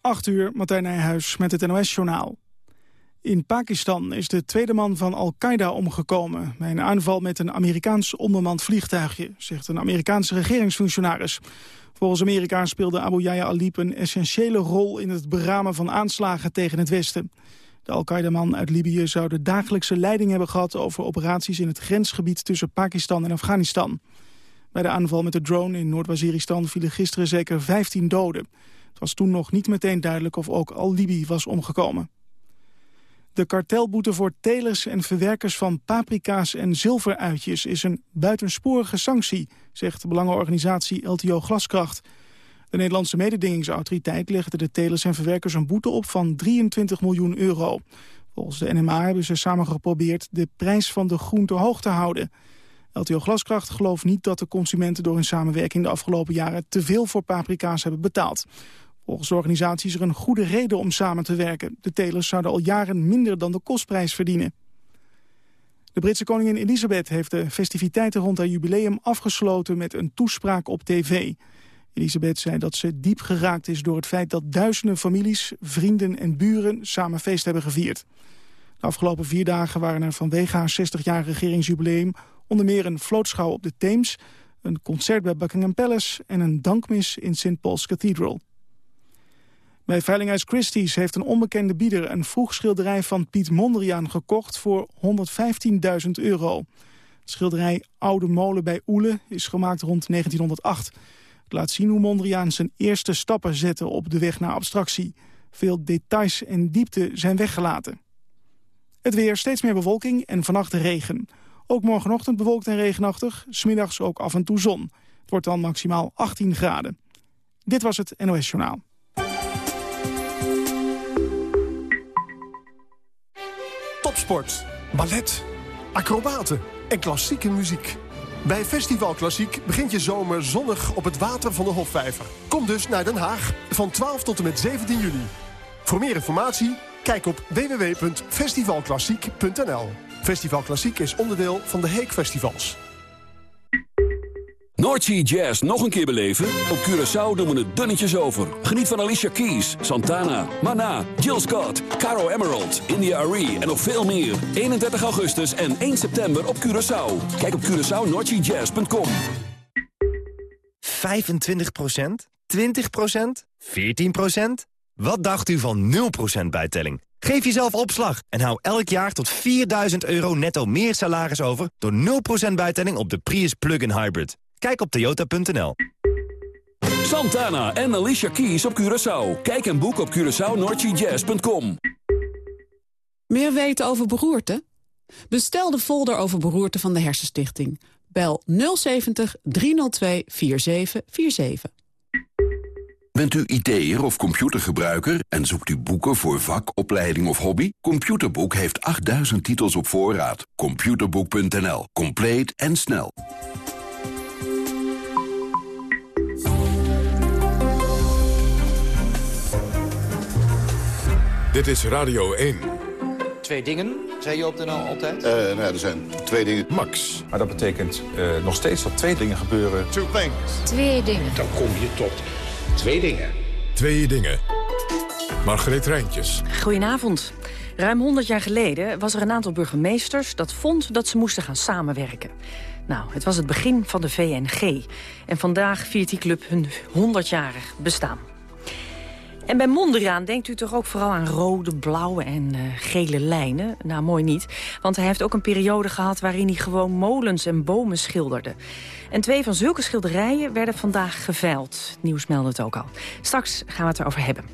8 uur, Martijn Nijhuis met het NOS-journaal. In Pakistan is de tweede man van Al-Qaeda omgekomen... bij een aanval met een Amerikaans onbemand vliegtuigje... zegt een Amerikaanse regeringsfunctionaris. Volgens Amerika speelde Abu Yahya Alip een essentiële rol... in het beramen van aanslagen tegen het Westen. De Al-Qaeda-man uit Libië zou de dagelijkse leiding hebben gehad... over operaties in het grensgebied tussen Pakistan en Afghanistan. Bij de aanval met de drone in Noord-Waziristan vielen gisteren zeker 15 doden. Het was toen nog niet meteen duidelijk of ook Al-Libi was omgekomen. De kartelboete voor telers en verwerkers van paprika's en zilveruitjes is een buitensporige sanctie, zegt de belangenorganisatie LTO Glaskracht. De Nederlandse mededingingsautoriteit legde de telers en verwerkers een boete op van 23 miljoen euro. Volgens de NMA hebben ze samen geprobeerd de prijs van de groente hoog te houden. LTO Glaskracht gelooft niet dat de consumenten door hun samenwerking de afgelopen jaren te veel voor paprika's hebben betaald. Volgens de organisatie is er een goede reden om samen te werken. De telers zouden al jaren minder dan de kostprijs verdienen. De Britse koningin Elisabeth heeft de festiviteiten rond haar jubileum afgesloten met een toespraak op tv. Elisabeth zei dat ze diep geraakt is door het feit dat duizenden families, vrienden en buren samen feest hebben gevierd. De afgelopen vier dagen waren er vanwege haar 60-jarig regeringsjubileum onder meer een vlootschouw op de Theems, een concert bij Buckingham Palace en een dankmis in St. Paul's Cathedral. Bij Veilinghuis Christie's heeft een onbekende bieder een vroeg schilderij van Piet Mondriaan gekocht voor 115.000 euro. Schilderij Oude Molen bij Oele is gemaakt rond 1908. Het laat zien hoe Mondriaan zijn eerste stappen zette op de weg naar abstractie. Veel details en diepte zijn weggelaten. Het weer, steeds meer bewolking en vannacht regen. Ook morgenochtend bewolkt en regenachtig, smiddags ook af en toe zon. Het wordt dan maximaal 18 graden. Dit was het NOS Journaal. Topsport, ballet, acrobaten en klassieke muziek. Bij Festival Klassiek begint je zomer zonnig op het water van de Hofvijver. Kom dus naar Den Haag van 12 tot en met 17 juli. Voor meer informatie, kijk op www.festivalklassiek.nl. Festival Klassiek is onderdeel van de Heek Festivals. Noordsea Jazz nog een keer beleven? Op Curaçao doen we het dunnetjes over. Geniet van Alicia Keys, Santana, Mana, Jill Scott, Caro Emerald, India Arie en nog veel meer. 31 augustus en 1 september op Curaçao. Kijk op CuraçaoNoordseaJazz.com 25% 20% 14% Wat dacht u van 0% bijtelling? Geef jezelf opslag en hou elk jaar tot 4000 euro netto meer salaris over... door 0% bijtelling op de Prius Plug-in Hybrid. Kijk op toyota.nl. Santana en Alicia Keys op Curaçao. Kijk en boek op CuraçaoNordGJazz.com. Meer weten over beroerte? Bestel de folder over beroerte van de Hersenstichting. Bel 070 302 4747. Bent u IT'er of computergebruiker en zoekt u boeken voor vak, opleiding of hobby? Computerboek heeft 8000 titels op voorraad. Computerboek.nl. Compleet en snel. Dit is Radio 1. Twee dingen, zei je op de NL altijd? Uh, nou ja, er zijn twee dingen. Max. Maar dat betekent uh, nog steeds dat twee dingen gebeuren. Two things. Twee dingen. Dan kom je tot twee dingen. Twee dingen. Margreet Rijntjes. Goedenavond. Ruim 100 jaar geleden was er een aantal burgemeesters dat vond dat ze moesten gaan samenwerken. Nou, het was het begin van de VNG. En vandaag viert die club hun 100-jarig bestaan. En bij Mondriaan denkt u toch ook vooral aan rode, blauwe en uh, gele lijnen? Nou, mooi niet. Want hij heeft ook een periode gehad waarin hij gewoon molens en bomen schilderde. En twee van zulke schilderijen werden vandaag geveild. nieuws meldde het ook al. Straks gaan we het erover hebben.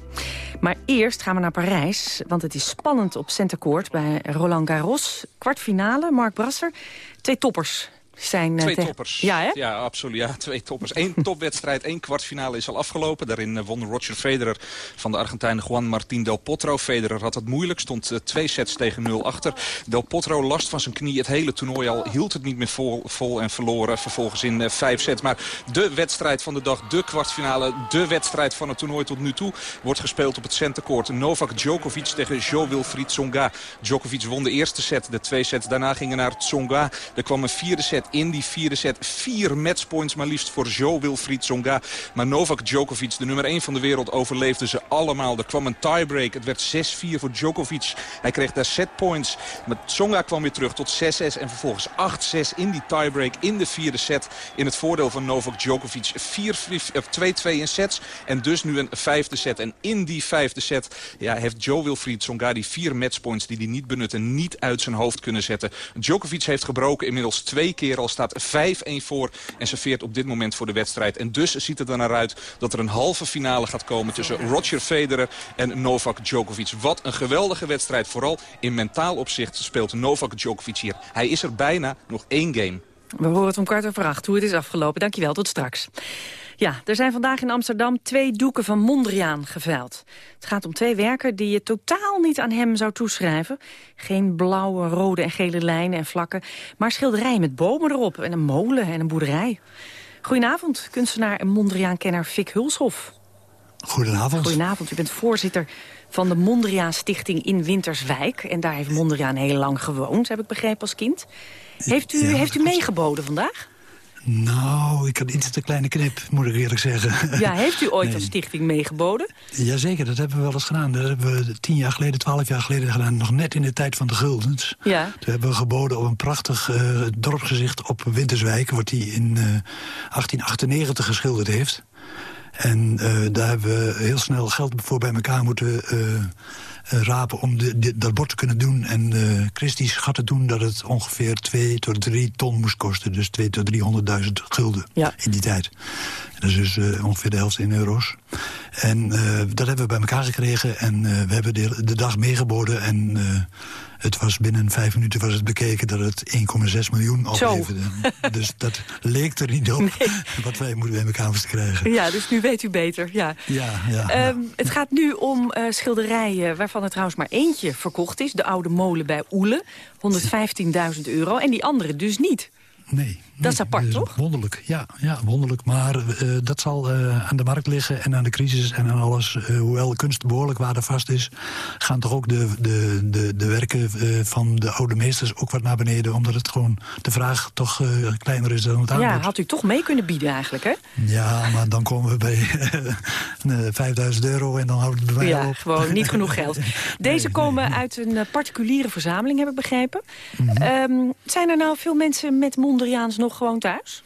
Maar eerst gaan we naar Parijs, want het is spannend op Centercourt bij Roland Garros. Kwartfinale, Mark Brasser. Twee toppers zijn... Eh, twee toppers. Ja, hè? Ja, absoluut. Ja, twee toppers. Eén topwedstrijd, één kwartfinale is al afgelopen. Daarin eh, won Roger Federer van de Argentijn Juan Martín Del Potro. Federer had het moeilijk, stond eh, twee sets tegen nul achter. Del Potro last van zijn knie het hele toernooi al. Hield het niet meer vol, vol en verloren vervolgens in vijf sets. Maar de wedstrijd van de dag, de kwartfinale, de wedstrijd van het toernooi tot nu toe... wordt gespeeld op het centercourt. Novak Djokovic tegen Jo-Wilfried Tsonga. Djokovic won de eerste set, de twee sets. Daarna gingen naar Tsonga. Er kwam een vierde set In die vierde set vier matchpoints maar liefst voor Jo Wilfried Tsonga. Maar Novak Djokovic, de nummer 1 van de wereld, overleefde ze allemaal. Er kwam een tiebreak. Het werd 6-4 voor Djokovic. Hij kreeg daar setpoints. Maar Tsonga kwam weer terug tot 6-6 en vervolgens 8-6 in die tiebreak in de vierde set. In het voordeel van Novak Djokovic. 2-2 in sets en dus nu een vijfde set. En in die vijfde set ja, heeft Joe Wilfried Tsonga die vier matchpoints die hij niet benutte niet uit zijn hoofd kunnen zetten. Djokovic heeft gebroken inmiddels twee keer al staat 5-1 voor en serveert op dit moment voor de wedstrijd. En dus ziet het er naar uit dat er een halve finale gaat komen tussen Roger Federer en Novak Djokovic. Wat een geweldige wedstrijd. Vooral in mentaal opzicht speelt Novak Djokovic hier. Hij is er bijna nog één game. We horen het om kwart over acht hoe het is afgelopen. Dankjewel, tot straks. Ja, er zijn vandaag in Amsterdam twee doeken van Mondriaan geveild. Het gaat om twee werken die je totaal niet aan hem zou toeschrijven. Geen blauwe, rode en gele lijnen en vlakken, maar schilderijen met bomen erop... en een molen en een boerderij. Goedenavond, kunstenaar en Mondriaan-kenner Fik Hulshof. Goedenavond. Goedenavond, u bent voorzitter van de Mondriaan Stichting in Winterswijk. En daar heeft Mondriaan heel lang gewoond, heb ik begrepen als kind. Heeft u, heeft u meegeboden vandaag? Nou, ik had iets te kleine knip, moet ik eerlijk zeggen. Ja, heeft u ooit nee. als stichting meegeboden? Jazeker, dat hebben we wel eens gedaan. Dat hebben we tien jaar geleden, twaalf jaar geleden gedaan. Nog net in de tijd van de guldens. Ja. Toen hebben we geboden op een prachtig uh, dorpsgezicht op Winterswijk... wat hij in uh, 1898 geschilderd heeft. En uh, daar hebben we heel snel geld voor bij elkaar moeten rapen om de, de, dat bord te kunnen doen. En uh, Christie schatte toen dat het ongeveer 2 tot 3 ton moest kosten. Dus 2 tot 300.000 gulden ja. in die tijd. Dat is dus uh, ongeveer de helft in euro's. En dat hebben we bij elkaar gekregen. En we hebben de, de dag meegeboden. En het was binnen vijf minuten was het bekeken dat het 1,6 miljoen opleverde. dus dat leek er niet op nee. wat wij moeten bij elkaar moesten krijgen. Ja, dus nu weet u beter. Ja. Ja, ja, um, ja. Het gaat nu om uh, schilderijen waarvan er trouwens maar eentje verkocht is. De Oude Molen bij Oele, 115.000 euro. En die andere dus niet. Nee. Dat is apart, toch? Wonderlijk, ja, ja wonderlijk. Maar uh, dat zal uh, aan de markt liggen en aan de crisis en aan alles. Uh, hoewel kunst behoorlijk waardevast is... gaan toch ook de, de, de, de werken van de oude meesters ook wat naar beneden... omdat het gewoon de vraag toch kleiner is dan het aanbod. Ja, had u toch mee kunnen bieden eigenlijk, hè? Ja, maar dan komen we bij 5000 euro en dan houden we het bij ja, op. gewoon niet genoeg geld. Deze nee, komen nee. uit een particuliere verzameling, heb ik begrepen. Mm -hmm. um, zijn er nou veel mensen met Mondriaans nog gewoon thuis?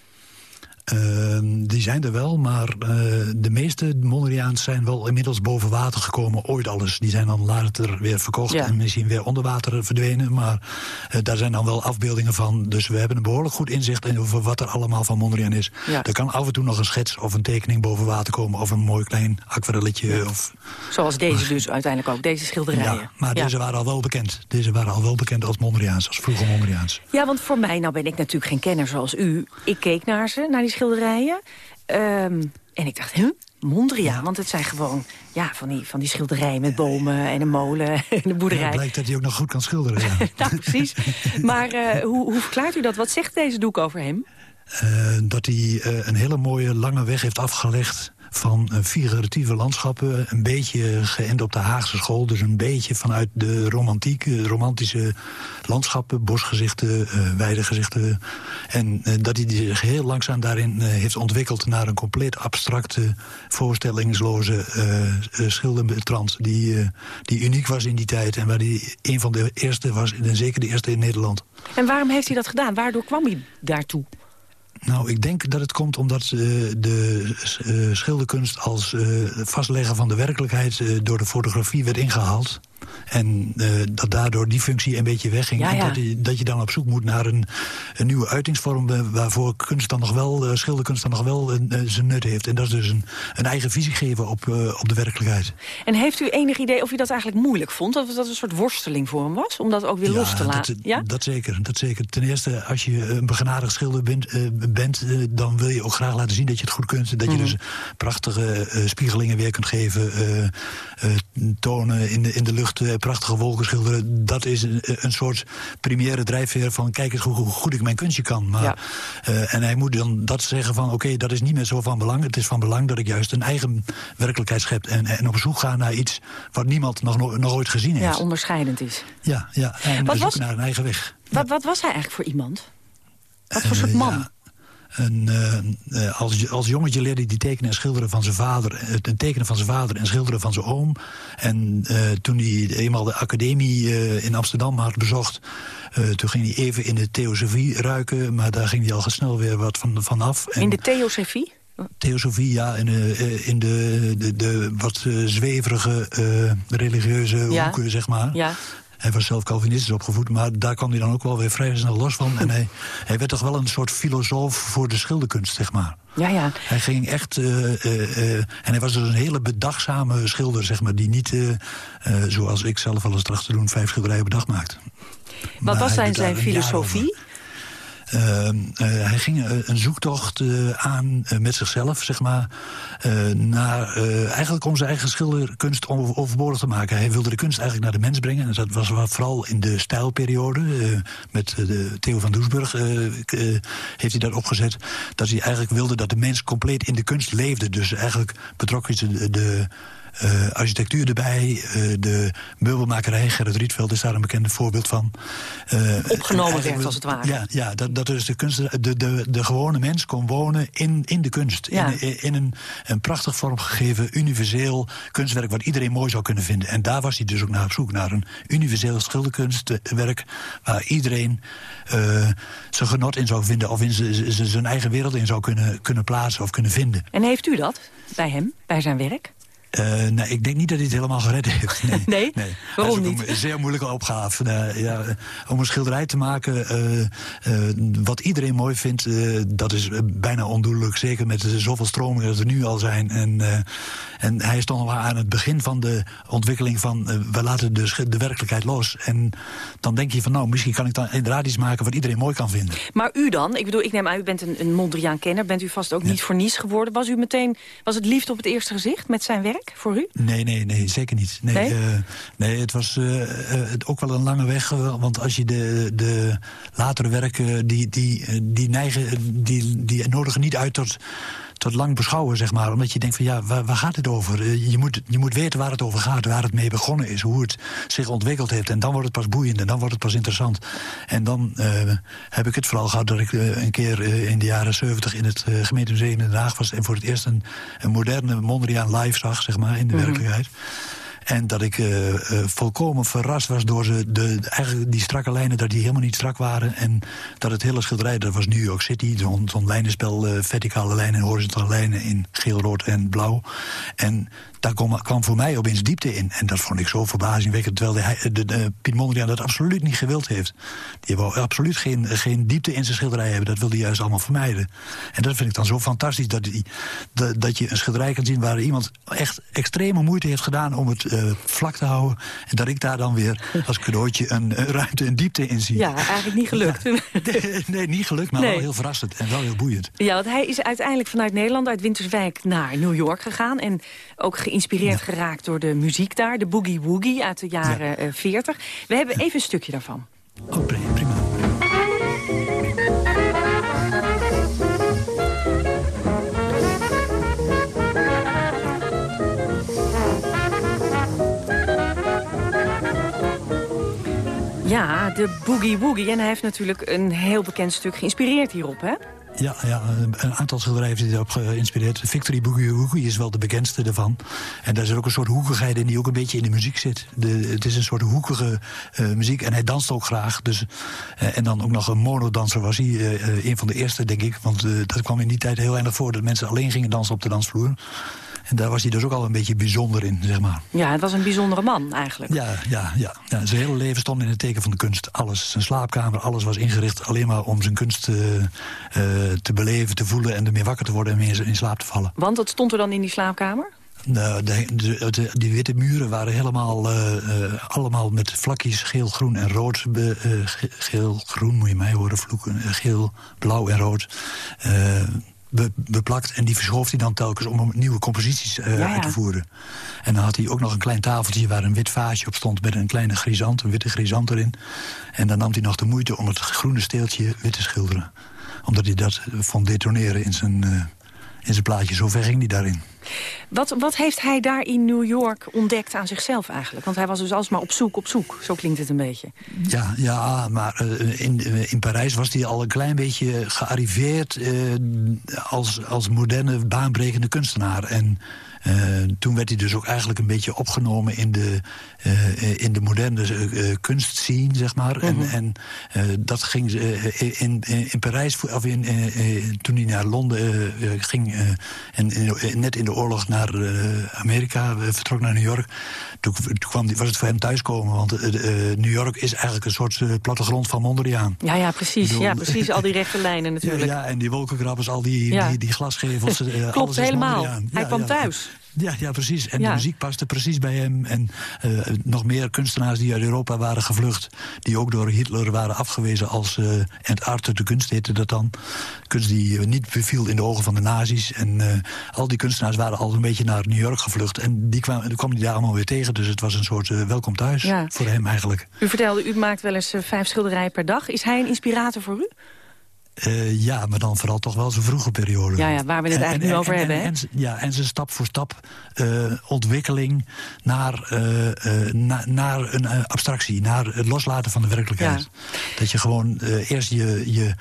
Uh, die zijn er wel, maar uh, de meeste Mondriaans zijn wel inmiddels boven water gekomen. Ooit alles. Die zijn dan later weer verkocht ja. en misschien weer onder water verdwenen. Maar uh, daar zijn dan wel afbeeldingen van. Dus we hebben een behoorlijk goed inzicht in over wat er allemaal van Mondriaan is. Ja. Er kan af en toe nog een schets of een tekening boven water komen. Of een mooi klein aquarelletje. Ja. Of... Zoals deze dus uiteindelijk ook, deze schilderijen. Ja, maar deze waren al wel bekend. Deze waren al wel bekend als Mondriaans, als vroege Mondriaans. Ja, want voor mij, nou ben ik natuurlijk geen kenner zoals u. Ik keek naar ze, naar die schilderijen. Um, en ik dacht, huh? Mondriaan, want het zijn gewoon ja, van, die, van die schilderijen met bomen en een molen en een boerderij. Ja, blijkt dat hij ook nog goed kan schilderen. Ja. nou, precies. Maar uh, hoe, hoe verklaart u dat? Wat zegt deze doek over hem? Uh, dat hij uh, een hele mooie lange weg heeft afgelegd van figuratieve landschappen. Een beetje geënt op de Haagse school. Dus een beetje vanuit de romantiek, romantische landschappen. Bosgezichten, uh, weidegezichten. En uh, dat hij zich heel langzaam daarin uh, heeft ontwikkeld... naar een compleet abstracte, voorstellingsloze schildertrand... Die, die uniek was in die tijd. En waar hij een van de eerste was. En zeker de eerste in Nederland. En waarom heeft hij dat gedaan? Waardoor kwam hij daartoe? Nou, ik denk dat het komt omdat uh, de uh, schilderkunst als uh, vastleggen van de werkelijkheid door de fotografie werd ingehaald. En dat daardoor die functie een beetje wegging. Ja, ja. En dat je, dat je dan op zoek moet naar een, een nieuwe uitingsvorm... waarvoor kunst dan nog wel, schilderkunst dan nog wel zijn nut heeft. En dat is dus een, een eigen visie geven op, op de werkelijkheid. En heeft u enig idee of u dat eigenlijk moeilijk vond? Dat dat een soort worsteling voor hem was? Om dat ook weer ja, los te laten? Dat, ja, dat zeker, dat zeker. Ten eerste, als je een begenadigd schilder bent, bent, dan wil je ook graag laten zien dat je het goed kunt. Dat je mm. dus prachtige uh, spiegelingen weer kunt geven. Tonen in de, in de lucht, prachtige wolken schilderen. Dat is een, een soort première drijfveer van kijk eens hoe, hoe, goed ik mijn kunstje kan. Maar, ja. en hij moet dan dat zeggen van oké, okay, dat is niet meer zo van belang. Het is van belang dat ik juist een eigen werkelijkheid schep. En, en op zoek ga naar iets wat niemand nog, nog ooit gezien heeft. Ja, onderscheidend is. Ja, ja en wat zoeken was, naar een eigen weg. Wat, wat was hij eigenlijk voor iemand? Wat voor soort man? Een, uh, als, als jongetje leerde hij tekenen en schilderen van zijn vader. Het tekenen van zijn vader en schilderen van zijn oom. En uh, toen hij eenmaal de academie uh, in Amsterdam had bezocht... toen ging hij even in de theosofie ruiken. Maar daar ging hij al snel weer wat van, van af. En in de theosofie? Theosofie, ja, in, de, in de, de, de wat zweverige religieuze ja. hoeken, zeg maar. Ja. Hij was zelf Calvinistisch opgevoed, maar daar kwam hij dan ook wel weer vrij snel los van. En hij, hij werd toch wel een soort filosoof voor de schilderkunst, zeg maar. Ja, ja. Hij ging echt... Uh, uh, uh, en hij was dus een hele bedachtzame schilder, zeg maar... die niet, zoals ik zelf al eens tracht te doen... vijf schilderijen per dag maakt. Wat maar was zijn, zijn filosofie? Hij ging een zoektocht uh, aan met zichzelf, zeg maar, naar, eigenlijk om zijn eigen schilderkunst over, overbodig te maken. Hij wilde de kunst eigenlijk naar de mens brengen. En dat was vooral in de stijlperiode. met Theo van Doesburg heeft hij dat opgezet. Dat hij eigenlijk wilde dat de mens compleet in de kunst leefde. Dus eigenlijk betrok hij de, de uh, architectuur erbij, uh, de meubelmakerij. Gerrit Rietveld is daar een bekend voorbeeld van. Uh, Opgenomen werd, als het ware. Ja, ja dat, dat dus de, kunst, de, de, de gewone mens kon wonen in, in de kunst. Ja. In, in een, een prachtig vormgegeven, universeel kunstwerk... wat iedereen mooi zou kunnen vinden. En daar was hij dus ook naar op zoek, naar een universeel schilderkunstwerk... waar iedereen zijn genot in zou vinden... of in zijn eigen wereld in zou kunnen, kunnen plaatsen of kunnen vinden. En heeft u dat bij hem, bij zijn werk? Uh, nee, ik denk niet dat hij het helemaal gered heeft. Nee? nee? nee. Waarom dat is niet? Een zeer moeilijke opgave. Uh, ja, om een schilderij te maken uh, wat iedereen mooi vindt... dat is bijna ondoenlijk. Zeker met zoveel stromingen dat er nu al zijn. En, en hij is toch nog aan het begin van de ontwikkeling van... we laten de, de werkelijkheid los. En dan denk je van nou, misschien kan ik dan inderdaad iets maken... wat iedereen mooi kan vinden. Maar u dan? Ik bedoel, ik neem aan, u bent een, een Mondriaan-kenner. Bent u vast ook ja. niet voor niets geworden? Was u meteen, was het liefde op het eerste gezicht met zijn werk? Voor u? Nee, nee, nee, zeker niet. Nee, nee? Uh, nee het was uh, ook wel een lange weg. want als je de, de latere werken, die, die, die neigen, die, die nodigen niet uit tot tot lang beschouwen, zeg maar. Omdat je denkt van, ja, waar, waar gaat het over? Je moet, je moet weten waar het over gaat, waar het mee begonnen is... hoe het zich ontwikkeld heeft. En dan wordt het pas boeiend en dan wordt het pas interessant. En dan uh, heb ik het vooral gehad dat ik uh, een keer in de jaren 70 in het gemeentemuseum in Den Haag was... en voor het eerst een, een moderne Mondriaan live zag, zeg maar, in de mm -hmm. werkelijkheid. En dat ik uh, uh, volkomen verrast was door ze, de, eigenlijk die strakke lijnen... dat die helemaal niet strak waren. En dat het hele schilderij, dat was New York City... zo'n zo lijnenspel, uh, verticale lijnen en horizontale lijnen... in geel, rood en blauw. En daar kwam, kwam voor mij opeens diepte in. En dat vond ik zo verbazingwekkend. Terwijl de, de, Piet Mondriaan dat absoluut niet gewild heeft. Die wou absoluut geen, geen diepte in zijn schilderij hebben. Dat wilde hij juist allemaal vermijden. En dat vind ik dan zo fantastisch. Dat, die, dat, dat je een schilderij kan zien waar iemand echt extreme moeite heeft gedaan... om het vlak te houden. En dat ik daar dan weer als cadeautje een, een ruimte en diepte in zie. Ja, eigenlijk niet gelukt. Ja, nee, nee, niet gelukt, maar nee. wel heel verrassend. En wel heel boeiend. Ja, want hij is uiteindelijk vanuit Nederland, uit Winterswijk naar New York gegaan. En ook geïnspireerd ja. geraakt door de muziek daar. De Boogie Woogie uit de jaren ja. uh, 40. We hebben even een stukje daarvan. Oh, Ja, de Boogie Woogie. En hij heeft natuurlijk een heel bekend stuk geïnspireerd hierop, hè? Ja, ja, een aantal schilderijen heeft erop geïnspireerd. Victory Boogie Woogie is wel de bekendste ervan. En daar is ook een soort hoekigheid in die ook een beetje in de muziek zit. De, het is een soort hoekige uh, muziek en hij danst ook graag. Dus, uh, en dan ook nog een monodanser was hij. Uh, een van de eerste, denk ik. Want dat kwam in die tijd heel erg voor... dat mensen alleen gingen dansen op de dansvloer. En daar was hij dus ook al een beetje bijzonder in, zeg maar. Ja, het was een bijzondere man eigenlijk. Ja, ja, ja. ja zijn hele leven stond in het teken van de kunst. Alles, zijn slaapkamer, alles was ingericht alleen maar om zijn kunst uh, uh, te beleven, te voelen... en ermee wakker te worden en meer in slaap te vallen. Want wat stond er dan in die slaapkamer? Nou, de, de, de, die witte muren waren helemaal uh, uh, allemaal met vlakjes geel, groen en rood. Uh, geel, groen moet je mij horen vloeken. geel, blauw en rood. Be, beplakt. En die verschoof hij dan telkens om nieuwe composities uh, ja, ja. uit te voeren. En dan had hij ook nog een klein tafeltje waar een wit vaasje op stond... met een kleine grisant, een witte grisant erin. En dan nam hij nog de moeite om het groene steeltje wit te schilderen. Omdat hij dat vond detoneren in zijn, uh, in zijn plaatje. Zo ver ging hij daarin. Wat, wat heeft hij daar in New York ontdekt aan zichzelf eigenlijk? Want hij was dus alsmaar op zoek, op zoek. Zo klinkt het een beetje. Ja, ja maar uh, in, in Parijs was hij al een klein beetje gearriveerd... Uh, als, als moderne, baanbrekende kunstenaar. En uh, toen werd hij dus ook eigenlijk een beetje opgenomen in de, uh, in de moderne uh, kunstscene, zeg maar. Mm -hmm. En, en dat ging in, in Parijs, of in, toen hij naar Londen ging... en net in de oorlog naar Amerika vertrok naar New York... toen, toen kwam die, was het voor hem thuiskomen. Want New York is eigenlijk een soort plattegrond van Mondriaan. Ja, ja, precies. Bedoel, ja, precies. Al die rechte lijnen natuurlijk. Ja, en die wolkenkrabbers, al die, ja. die, die, glasgevels. Klopt, helemaal. Hij kwam thuis. Ja, ja, precies. En ja. de muziek paste precies bij hem. En uh, nog meer kunstenaars die uit Europa waren gevlucht... die ook door Hitler waren afgewezen als uh, entartete kunst, heette dat dan. Kunst die uh, niet beviel in de ogen van de nazi's. En al die kunstenaars waren al een beetje naar New York gevlucht. En die kwam, kwam hij daar allemaal weer tegen. Dus het was een soort welkom thuis ja. voor hem eigenlijk. U vertelde, u maakt wel eens vijf schilderijen per dag. Is hij een inspirator voor u? Uh, ja, maar dan vooral toch wel zijn vroege periode. Ja, ja waar we het en, eigenlijk en, nu over en, hebben. En, ja, en zijn stap voor stap uh, ontwikkeling naar, uh, na, naar een abstractie. Naar het loslaten van de werkelijkheid. Ja. Dat je gewoon eerst je... je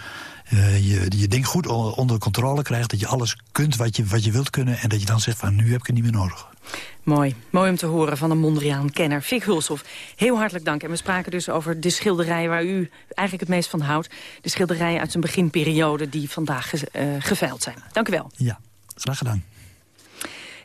uh, je, je ding goed onder controle krijgt. Dat je alles kunt wat je, wat je wilt kunnen. En dat je dan zegt van nu heb ik het niet meer nodig. Mooi. Mooi om te horen van een Mondriaan-kenner. Fik Hulshoff, heel hartelijk dank. En we spraken dus over de schilderijen waar u eigenlijk het meest van houdt. De schilderijen uit zijn beginperiode die vandaag ge uh, geveild zijn. Dank u wel. Ja, graag gedaan.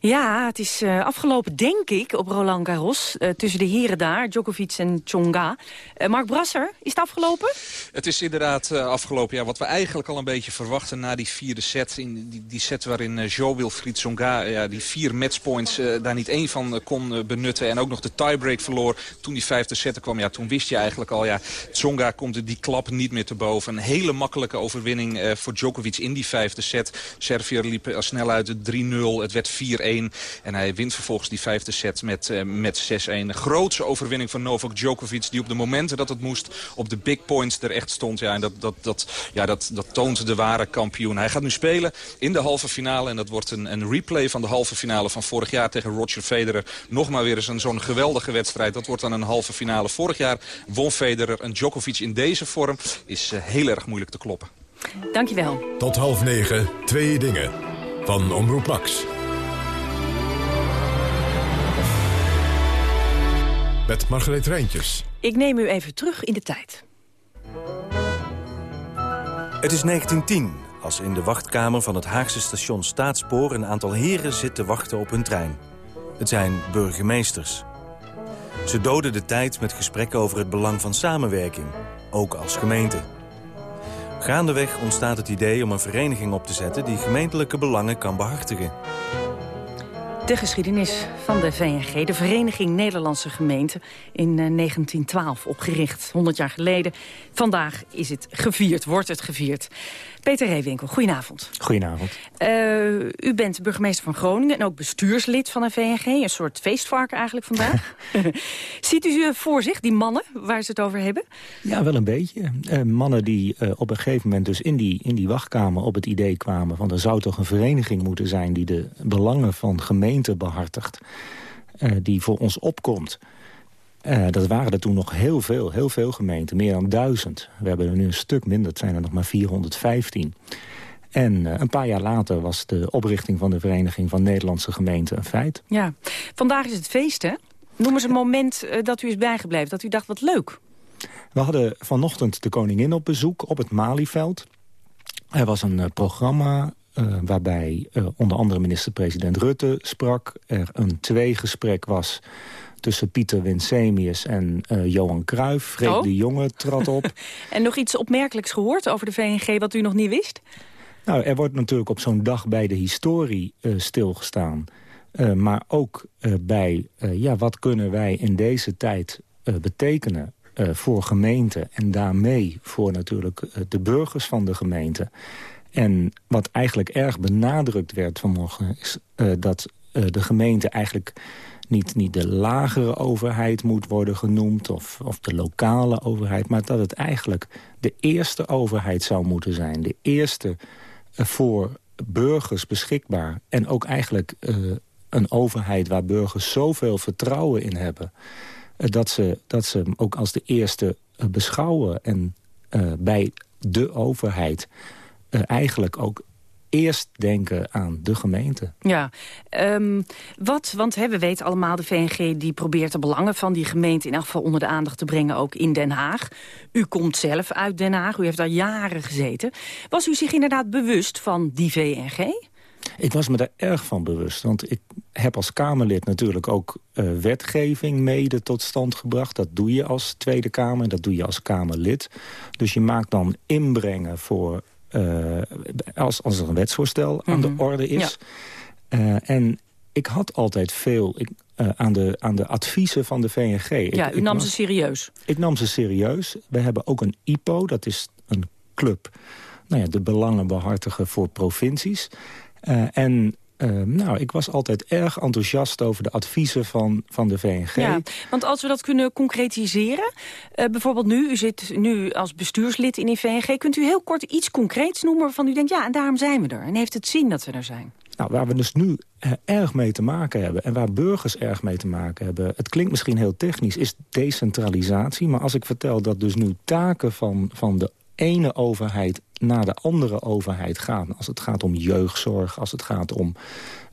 Ja, het is uh, afgelopen, denk ik, op Roland Garros. Uh, tussen de heren daar, Djokovic en Tsonga. Uh, Mark Brasser, is het afgelopen? Het is inderdaad afgelopen. Ja, wat we eigenlijk al een beetje verwachten na die vierde set. In die, die set waarin Jo Wilfried Tsonga ja, die vier matchpoints daar niet één van kon benutten. En ook nog de tiebreak verloor. Toen die vijfde set kwam, ja, toen wist je eigenlijk al... ja, Tsonga komt die klap niet meer te boven. Een hele makkelijke overwinning voor Djokovic in die vijfde set. Servië liep snel uit de 3-0. Het werd 4-1. En hij wint vervolgens die vijfde set met, uh, met 6-1. Grootse overwinning van Novak Djokovic. Die op de momenten dat het moest op de big points er echt stond. Ja, en dat, dat, dat, ja, dat, dat toont de ware kampioen. Hij gaat nu spelen in de halve finale. En dat wordt een, een replay van de halve finale van vorig jaar tegen Roger Federer. Nog maar weer eens zo'n geweldige wedstrijd. Dat wordt dan een halve finale. Vorig jaar won Federer. En Djokovic in deze vorm is uh, heel erg moeilijk te kloppen. Dankjewel. Tot half negen, twee dingen. Van Omroep Max. Met Margreet Rijntjes. Ik neem u even terug in de tijd. Het is 1910 als in de wachtkamer van het Haagse station Staatspoor... een aantal heren zit te wachten op hun trein. Het zijn burgemeesters. Ze doden de tijd met gesprekken over het belang van samenwerking, ook als gemeente. Gaandeweg ontstaat het idee om een vereniging op te zetten... die gemeentelijke belangen kan behartigen. De geschiedenis van de VNG, de Vereniging Nederlandse Gemeenten... in 1912 opgericht, 100 jaar geleden. Vandaag is het gevierd, wordt het gevierd. Peter Reewinkel, goedenavond. Goedenavond. Uh, u bent burgemeester van Groningen en ook bestuurslid van de VNG. Een soort feestvarken eigenlijk vandaag. Ziet u ze voor zich, die mannen waar ze het over hebben? Ja, wel een beetje. Uh, mannen die uh, op een gegeven moment dus in die, in die wachtkamer op het idee kwamen... van er zou toch een vereniging moeten zijn die de belangen van gemeenten behartigt... die voor ons opkomt. Uh, dat waren er toen nog heel veel, heel veel gemeenten, meer dan duizend. We hebben er nu een stuk minder, het zijn er nog maar 415. En uh, een paar jaar later was de oprichting van de Vereniging van Nederlandse Gemeenten een feit. Ja, vandaag is het feest, hè? Noem eens een moment uh, dat u is bijgebleven, dat u dacht, wat leuk. We hadden vanochtend de koningin op bezoek op het Malieveld. Er was een programma waarbij onder andere minister-president Rutte sprak. Er een tweegesprek was tussen Pieter Winsemius en uh, Johan Cruijff. Freek oh. de Jonge trad op. en nog iets opmerkelijks gehoord over de VNG wat u nog niet wist? Nou, er wordt natuurlijk op zo'n dag bij de historie uh, stilgestaan. Uh, maar ook bij, ja, wat kunnen wij in deze tijd betekenen voor gemeenten... en daarmee voor natuurlijk de burgers van de gemeente. En wat eigenlijk erg benadrukt werd vanmorgen... is dat de gemeente eigenlijk niet, niet de lagere overheid moet worden genoemd... Of, of de lokale overheid, maar dat het eigenlijk de eerste overheid zou moeten zijn. De eerste voor burgers beschikbaar. En ook eigenlijk een overheid waar burgers zoveel vertrouwen in hebben... dat, ze, dat ze hem ook als de eerste beschouwen en bij de overheid... eigenlijk ook eerst denken aan de gemeente. Ja, um, wat, want hè, we weten allemaal, de VNG die probeert de belangen van die gemeente... in elk geval onder de aandacht te brengen, ook in Den Haag. U komt zelf uit Den Haag, u heeft daar jaren gezeten. Was u zich inderdaad bewust van die VNG? Ik was me daar erg van bewust, want ik heb als Kamerlid natuurlijk ook uh, wetgeving mede tot stand gebracht. Dat doe je als Tweede Kamer, dat doe je als Kamerlid. Dus je maakt dan inbrengen voor als, als er een wetsvoorstel aan de mhm. orde is. Uh, en ik had altijd veel ik, uh, aan, de, aan de adviezen van de VNG. Ja, u nam ze serieus. Ik nam ze serieus. We hebben ook een IPO, dat is een club... Nou ja, de belangen behartigen voor provincies. en Ehm, nou, ik was altijd erg enthousiast over de adviezen van, van de VNG. Ja, want als we dat kunnen concretiseren... Uh, bijvoorbeeld nu, u zit nu als bestuurslid in de VNG... kunt u heel kort iets concreets noemen waarvan u denkt... ja, en daarom zijn we er. En heeft het zin dat we er zijn? Nou, waar we dus nu uh, erg mee te maken hebben... en waar burgers erg mee te maken hebben... het klinkt misschien heel technisch, is decentralisatie. Maar als ik vertel dat dus nu taken van, van de ene overheid naar de andere overheid gaan. Als het gaat om jeugdzorg, als het gaat om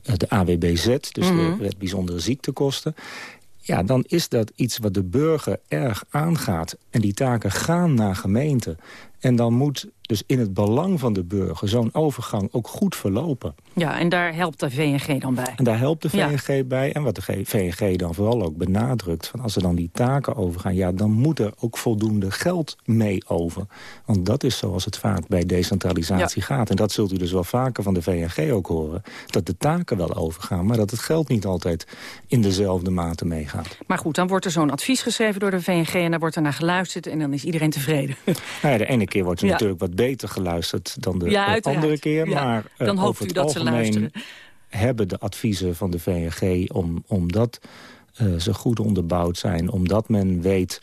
uh, de AWBZ... dus mm -hmm. de mhm. wet bijzondere ziektekosten... ja, dan is dat iets wat de burger erg aangaat. En die taken gaan naar gemeenten. En dan moet dus in het belang van de burger zo'n overgang ook goed verlopen. Ja, en daar helpt de VNG dan bij. En daar helpt de VNG bij. En wat de VNG dan vooral ook benadrukt... Van als er dan die taken overgaan... ja, dan moet er ook voldoende geld mee over. Want dat is zoals het vaak bij decentralisatie gaat. En dat zult u dus wel vaker van de VNG ook horen. Dat de taken wel overgaan, maar dat het geld niet altijd in dezelfde mate meegaat. Maar goed, dan wordt er zo'n advies geschreven door de VNG... en daar wordt er naar geluisterd en dan is iedereen tevreden. Nou ja, de ene keer wordt er natuurlijk wat beter geluisterd dan de andere keer. Maar uh, dan hoopt u dat ze luisteren. hebben de adviezen van de VNG om, omdat uh, ze goed onderbouwd zijn. Omdat men weet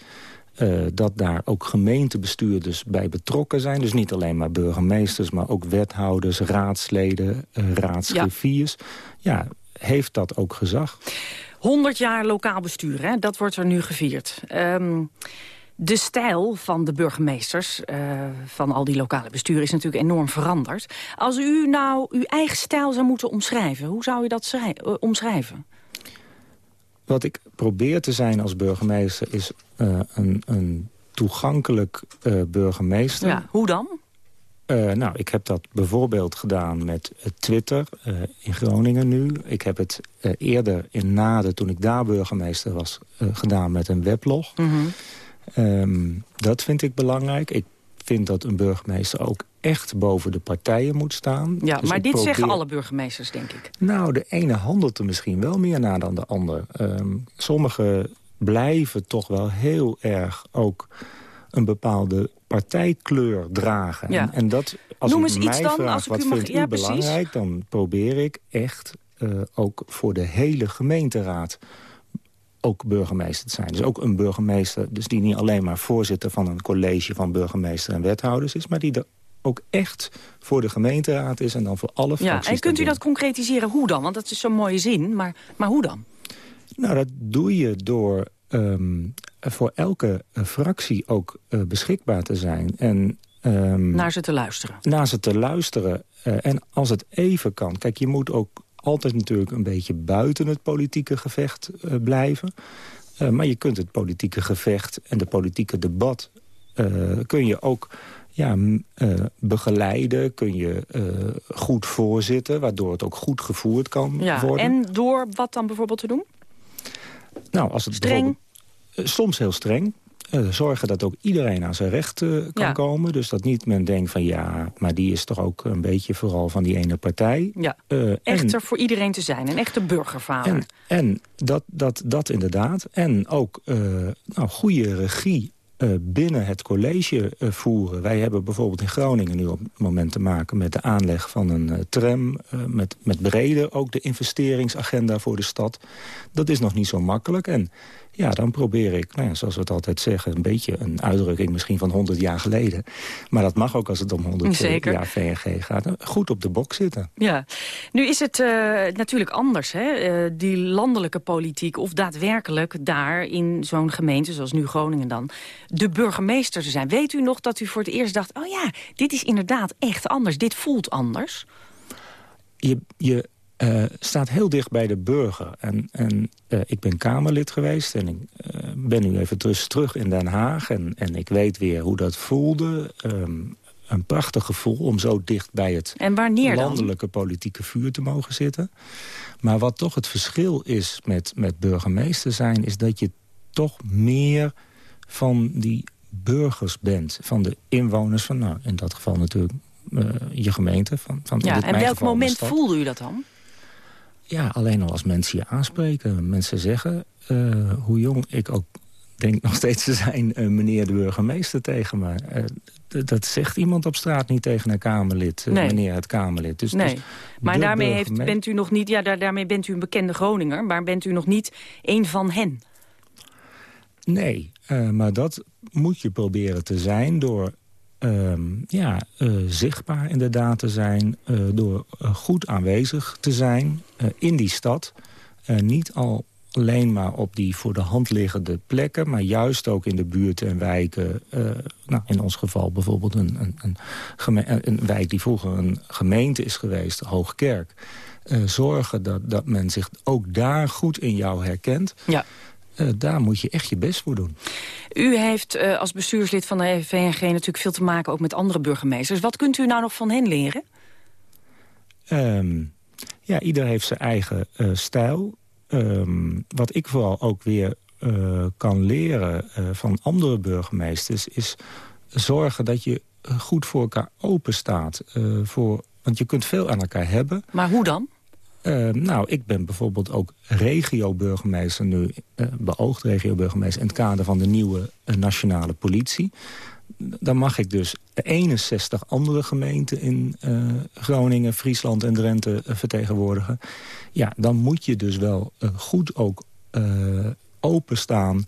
uh, dat daar ook gemeentebestuurders bij betrokken zijn. Dus niet alleen maar burgemeesters, maar ook wethouders, raadsleden, raadsgriffiers. Ja. ja, heeft dat ook gezag. 100 jaar lokaal bestuur, hè? dat wordt er nu gevierd. Um, de stijl van de burgemeesters uh, van al die lokale besturen is natuurlijk enorm veranderd. Als u nou uw eigen stijl zou moeten omschrijven, hoe zou u dat uh, omschrijven? Wat ik probeer te zijn als burgemeester is uh, een, een, toegankelijk burgemeester. Ja, hoe dan? nou, ik heb dat bijvoorbeeld gedaan met Twitter in Groningen nu. Ik heb het eerder in Naden, toen ik daar burgemeester was, gedaan met een weblog. Mm Um, dat vind ik belangrijk. Ik vind dat een burgemeester ook echt boven de partijen moet staan. Ja, dus maar dit zeggen alle burgemeesters, denk ik. Nou, de ene handelt er misschien wel meer naar dan de ander. Um, sommigen blijven toch wel heel erg ook een bepaalde partijkleur dragen. Ja. En, dat, als Noem eens mij iets dan, vraagt, als ik wat u vindt mag... u belangrijk... dan probeer ik echt uh, ook voor de hele gemeenteraad ook burgemeester te zijn. Dus ook een burgemeester dus die niet alleen maar voorzitter van een college van burgemeester en wethouders is... maar die er ook echt voor de gemeenteraad is en dan voor alle fracties. Ja, en kunt u dat concretiseren? Hoe dan? Want dat is zo'n mooie zin, maar, maar hoe dan? Nou, dat doe je door um, voor elke fractie ook uh, beschikbaar te zijn. En, um, naar ze te luisteren. Naar ze te luisteren. Uh, en als het even kan. Kijk, je moet ook altijd natuurlijk een beetje buiten het politieke gevecht uh, blijven. Uh, maar je kunt het politieke gevecht en de politieke debat... Uh, kun je ook ja, begeleiden, kun je goed voorzitten... waardoor het ook goed gevoerd kan ja, worden. En door wat dan bijvoorbeeld te doen? Nou, als het streng? Soms heel streng. Uh, zorgen dat ook iedereen aan zijn recht uh, kan komen. Dus dat niet men denkt van ja, maar die is toch ook een beetje vooral van die ene partij. Ja, uh, echter voor iedereen te zijn, een echte burgervader. En, en dat, dat, dat inderdaad. En ook nou, goede regie binnen het college voeren. Wij hebben bijvoorbeeld in Groningen nu op het moment te maken... met de aanleg van een tram, met, met breder ook de investeringsagenda voor de stad. Dat is nog niet zo makkelijk. En ja, dan probeer ik, nou ja, zoals we het altijd zeggen... een beetje een uitdrukking misschien van 100 jaar geleden. Maar dat mag ook als het om 100 Zeker. jaar VNG gaat. Goed op de bok zitten. Ja, nu is het uh, natuurlijk anders, hè? Uh, die landelijke politiek... of daadwerkelijk daar in zo'n gemeente, zoals nu Groningen dan... de burgemeester te zijn. Weet u nog dat u voor het eerst dacht... oh ja, dit is inderdaad echt anders, dit voelt anders? Je, je uh, staat heel dicht bij de burger. En, en uh, ik ben Kamerlid geweest en ik uh, ben nu even terug, terug in Den Haag. En, en ik weet weer hoe dat voelde. Um, een prachtig gevoel om zo dicht bij het landelijke politieke vuur te mogen zitten. Maar wat toch het verschil is met, met burgemeester zijn... is dat je toch meer van die burgers bent. Van de inwoners van, nou, in dat geval natuurlijk je gemeente. Van, van ja, en welk moment voelde u dat dan? Ja, alleen al als mensen je aanspreken. Mensen zeggen, uh, hoe jong ik ook denk nog steeds te zijn... Uh, meneer de burgemeester tegen me. Uh, dat zegt iemand op straat niet tegen een Kamerlid, nee. meneer het Kamerlid. Dus, nee. Dus maar daarmee heeft, bent u nog niet, ja, daar, daarmee bent u een bekende Groninger... maar bent u nog niet een van hen? Nee, maar dat moet je proberen te zijn door um, ja, uh, zichtbaar inderdaad te zijn... Uh, door uh, goed aanwezig te zijn in die stad. niet al alleen maar op die voor de hand liggende plekken... maar juist ook in de buurten en wijken. nou, in ons geval bijvoorbeeld een, een, een, een, wijk die vroeger een gemeente is geweest, Hoogkerk. zorgen dat, dat men zich ook daar goed in jou herkent... Ja. Uh, daar moet je echt je best voor doen. U heeft uh, als bestuurslid van de VNG natuurlijk veel te maken ook met andere burgemeesters. Wat kunt u nou nog van hen leren? Um, ja, ieder heeft zijn eigen uh, stijl. Um, wat ik vooral ook weer kan leren van andere burgemeesters... is zorgen dat je goed voor elkaar open staat. voor, want je kunt veel aan elkaar hebben. Maar hoe dan? Uh, nou, ik ben bijvoorbeeld ook regio-burgemeester nu, uh, beoogd regio-burgemeester... in het kader van de nieuwe uh, nationale politie. Dan mag ik dus 61 andere gemeenten in Groningen, Friesland en Drenthe vertegenwoordigen. Ja, dan moet je dus wel goed ook openstaan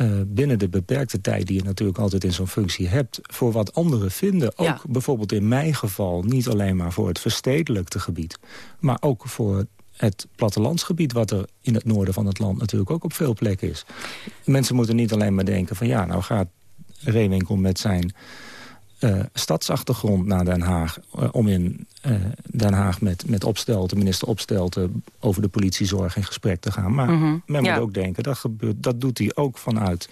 uh, binnen de beperkte tijd die je natuurlijk altijd in zo'n functie hebt... voor wat anderen vinden. Ook ja. bijvoorbeeld in mijn geval niet alleen maar voor het verstedelijkte gebied... maar ook voor het plattelandsgebied wat er in het noorden van het land natuurlijk ook op veel plekken is. Mensen moeten niet alleen maar denken van ja, nou gaat Reewinkel met zijn uh, staatsachtergrond naar Den Haag... Uh, om in uh, Den Haag met, met Opstelten, minister Opstelten... over de politiezorg in gesprek te gaan. Maar mm -hmm. men ja. moet ook denken, dat, gebeurt, dat doet hij ook vanuit...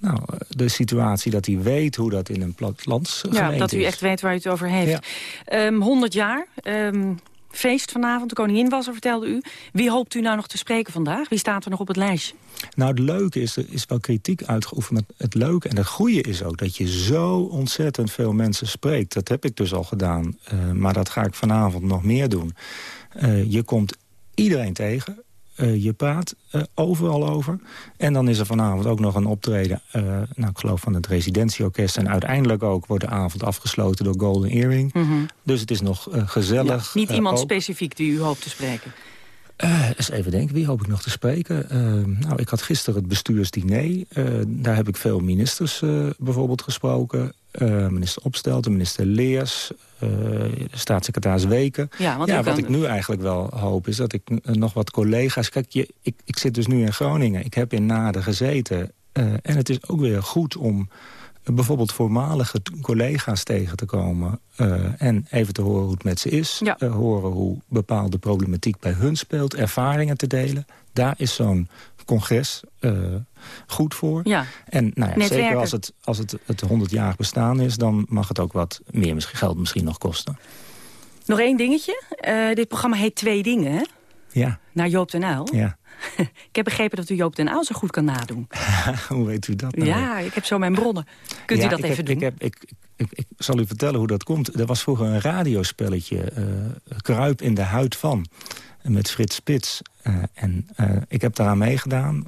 Nou, de situatie dat hij weet hoe dat in een plattelandsgemeente is. Ja, dat u echt weet waar u het over heeft. Ja. Um, 100 jaar, um, feest vanavond, de koningin was er, vertelde u. Wie hoopt u nou nog te spreken vandaag? Wie staat er nog op het lijstje? Nou, het leuke is, er is wel kritiek uitgeoefend. Maar het leuke en het goede is ook dat je zo ontzettend veel mensen spreekt. Dat heb ik dus al gedaan, uh, maar dat ga ik vanavond nog meer doen. Uh, je komt iedereen tegen. Uh, je praat uh, overal over. En dan is er vanavond ook nog een optreden... Uh, nou, ik geloof van het residentieorkest. En uiteindelijk ook wordt de avond afgesloten door Golden Earring. Mm -hmm. Dus het is nog gezellig. Ja, niet iemand specifiek die u hoopt te spreken? Uh, eens even denken, wie hoop ik nog te spreken? Uh, nou, ik had gisteren het bestuursdiner. Uh, daar heb ik veel ministers bijvoorbeeld gesproken. minister Opstelten, minister Leers, staatssecretaris Weken. Ja, ja wat ik nu eigenlijk wel hoop is dat ik nog wat collega's... Kijk, je, ik, ik zit dus nu in Groningen. Ik heb in Naden gezeten. en het is ook weer goed om bijvoorbeeld voormalige collega's tegen te komen... Uh, en even te horen hoe het met ze is. Ja. Uh, horen hoe bepaalde problematiek bij hun speelt. Ervaringen te delen. Daar is zo'n congres uh, goed voor. Ja. En nou ja, zeker als het, als het, het 100-jarig bestaan is... dan mag het ook wat meer geld misschien nog kosten. Nog één dingetje. dit programma heet Twee Dingen, hè? Ja. Naar Joop den Uyl. Ja. ik heb begrepen dat u Joop den Uyl zo goed kan nadoen. hoe weet u dat nou? Ja, ik heb zo mijn bronnen. Kunt ja, u dat even heb, doen? Ik, heb, ik, ik, ik, zal u vertellen hoe dat komt. Er was vroeger een radiospelletje, uh, Kruip in de huid van, met Frits Spits. Uh, en uh, ik heb daaraan meegedaan.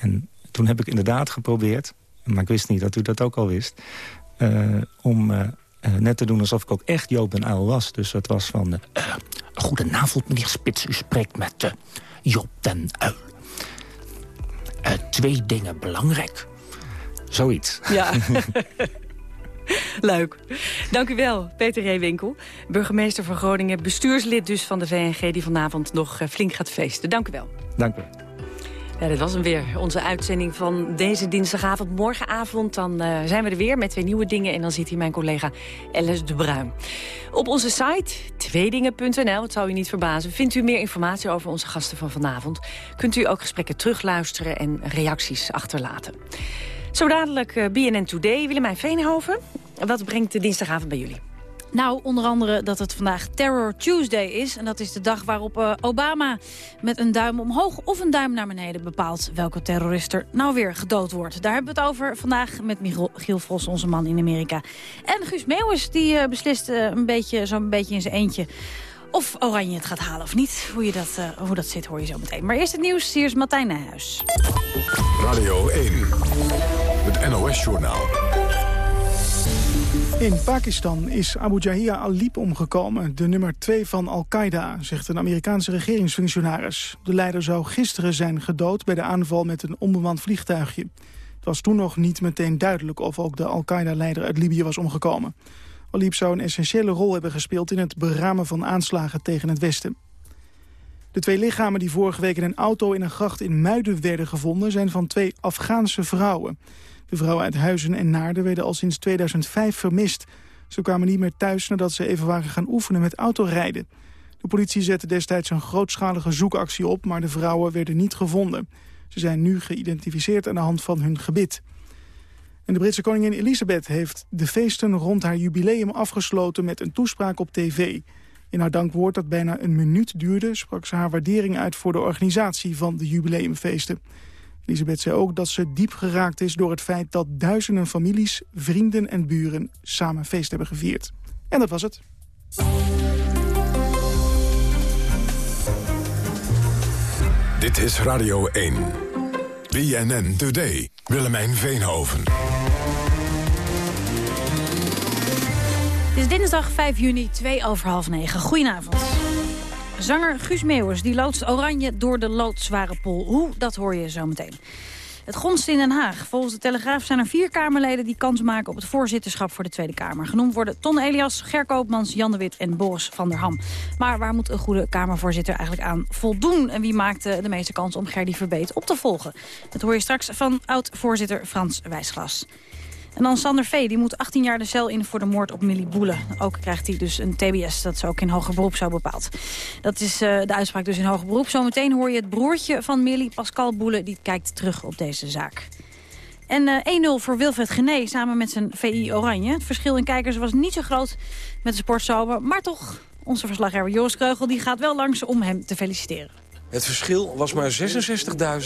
en toen heb ik inderdaad geprobeerd maar ik wist niet dat u dat ook al wist... om net te doen alsof ik ook echt Joop den Uil was. Dus het was van... Goedenavond, meneer Spits. U spreekt met Joop den Uil. twee dingen belangrijk. Zoiets. Ja. Leuk. Dank u wel, Peter Reewinkel. Burgemeester van Groningen, bestuurslid dus van de VNG... die vanavond nog eh, flink gaat feesten. Dank u wel. Dank u. Ja, dit was hem weer, onze uitzending van deze dinsdagavond. Morgenavond dan uh, zijn we er weer met twee nieuwe dingen... en dan zit hier mijn collega Alice de Bruin. Op onze site, tweedingen.nl, het zou u niet verbazen... vindt u meer informatie over onze gasten van vanavond. Kunt u ook gesprekken terugluisteren en reacties achterlaten. Zo dadelijk uh, BNN Today, Willemijn Veenhoven. Wat brengt de dinsdagavond bij jullie? Nou, onder andere dat het vandaag Terror Tuesday is. En dat is de dag waarop uh, Obama met een duim omhoog of een duim naar beneden bepaalt... welke terrorist er nou weer gedood wordt. Daar hebben we het over vandaag met Michiel Vos, onze man in Amerika. En Guus Meeuwis, die uh, beslist een beetje, zo'n beetje in zijn eentje... of Oranje het gaat halen of niet. Hoe, je dat, hoe dat zit hoor je zo meteen. Maar eerst het nieuws, hier is Martijn Nijhuis. Radio 1, het NOS-journaal. In Pakistan is Abu Jahia al-Lib omgekomen, de nummer 2 van Al-Qaeda, zegt een Amerikaanse regeringsfunctionaris. De leider zou gisteren zijn gedood bij de aanval met een onbemand vliegtuigje. Het was toen nog niet meteen duidelijk of ook de Al-Qaeda-leider uit Libië was omgekomen. Al-Lib zou een essentiële rol hebben gespeeld in het beramen van aanslagen tegen het Westen. De twee lichamen die vorige week in een auto in een gracht in Muiden werden gevonden... zijn van twee Afghaanse vrouwen. De vrouwen uit Huizen en Naarden werden al sinds 2005 vermist. Ze kwamen niet meer thuis nadat ze even waren gaan oefenen met autorijden. De politie zette destijds een grootschalige zoekactie op... maar de vrouwen werden niet gevonden. Ze zijn nu geïdentificeerd aan de hand van hun gebit. En de Britse koningin Elisabeth heeft de feesten rond haar jubileum afgesloten... met een toespraak op tv... In haar dankwoord dat bijna een minuut duurde... sprak ze haar waardering uit voor de organisatie van de jubileumfeesten. Elisabeth zei ook dat ze diep geraakt is door het feit... dat duizenden families, vrienden en buren samen feest hebben gevierd. En dat was het. Dit is Radio 1. BNN Today. Willemijn Veenhoven. Het is dinsdag 5 juni, 2 over half 9. Goedenavond. Zanger Guus Meeuwers die loodst Oranje door de loodzware pool. Hoe, dat hoor je zo meteen. Het gonst in Den Haag. Volgens de Telegraaf zijn er vier Kamerleden die kans maken op het voorzitterschap voor de Tweede Kamer. Genoemd worden Ton Elias, Ger Koopmans, Jan de Wit en Boris van der Ham. Maar waar moet een goede Kamervoorzitter eigenlijk aan voldoen? En wie maakt de meeste kans om Gerdy Verbeet op te volgen? Dat hoor je straks van oud-voorzitter Frans Wijsglas. En dan Sander V. Die moet 18 jaar de cel in voor de moord op Millie Boele. Ook krijgt hij dus een tbs. Dat is ook in hoger beroep zo bepaald. Dat is uh, de uitspraak dus in hoger beroep. Zometeen hoor je het broertje van Millie, Pascal Boele. Die kijkt terug op deze zaak. En uh, 1-0 voor Wilfred Gené samen met zijn VI Oranje. Het verschil in kijkers was niet zo groot met de sportzomer. Maar toch, onze verslaggever Joris Kreugel die gaat wel langs om hem te feliciteren. Het verschil was maar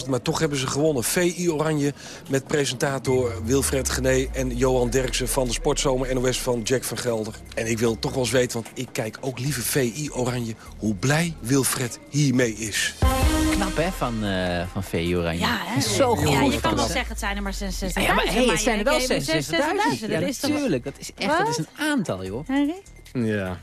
66.000, maar toch hebben ze gewonnen. VI Oranje met presentator Wilfred Gené en Johan Derksen van de Sportzomer NOS van Jack van Gelder. En ik wil toch wel eens weten, want ik kijk ook liever VI Oranje, hoe blij Wilfred hiermee is. Knap, hè, van, uh, van VI Oranje. Ja, hè? Zo goed. Ja, je kan wel zeggen, het zijn er maar 66.000. Ja, maar hey, het zijn er wel 66.000. Ja, natuurlijk. Dat is echt dat is een aantal, joh. Henry? Ja,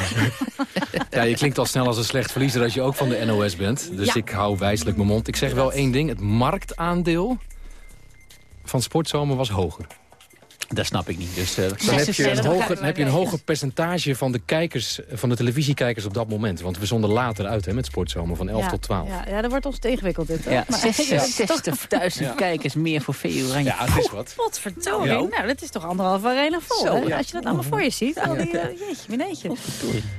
ja, je klinkt al snel als een slecht verliezer als je ook van de NOS bent. Dus ik hou wijselijk mijn mond. Ik zeg wel één ding. Het marktaandeel van Sportzomer was hoger. Dat snap ik niet. Dus, uh, dan heb je, een hoger, dan heb je een hoger percentage van de, kijkers, van de televisiekijkers op dat moment. Want we zonden later uit hè, met Sportzomer van 11 tot 12. Ja, ja, dat wordt ons te ingewikkeld dit. Ja, 60.000 kijkers meer voor VU Oranje. Ja, dat is wat. Wat verdorie. Nou, dat is toch anderhalve arena vol. Zo, hè? Als je dat allemaal voor je ziet. Al die, uh, jeetje, meneetje.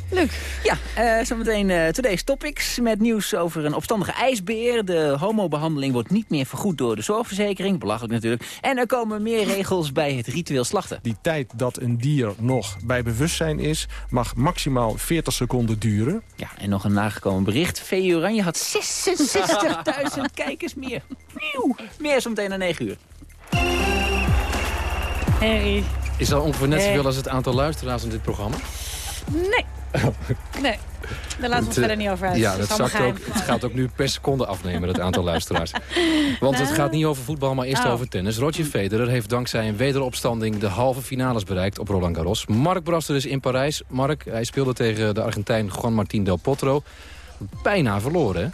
Luc. Ja, uh, zometeen uh, Today's Topics met nieuws over een opstandige ijsbeer. De homobehandeling wordt niet meer vergoed door de zorgverzekering. Belachelijk natuurlijk. En er komen meer regels bij het ritueel slachten. Die tijd dat een dier nog bij bewustzijn is... mag maximaal 40 seconden duren. Ja, en nog een nagekomen bericht. VU Oranje had 66.000 kijkers meer. Nieuw. Meer zometeen na 9 uur. Is dat ongeveer net zoveel als het aantal luisteraars in dit programma? Nee. Nee. Daar laten we het verder niet over uit. Ja, dat zakt ook, het gaat ook nu per seconde afnemen, het aantal luisteraars. Want het gaat niet over voetbal, maar eerst Oh. over tennis. Roger Federer heeft dankzij een wederopstanding de halve finales bereikt op Roland Garros. Mark Brasser is in Parijs. Mark, hij speelde tegen de Argentijn Juan Martín del Potro. Bijna verloren, hè?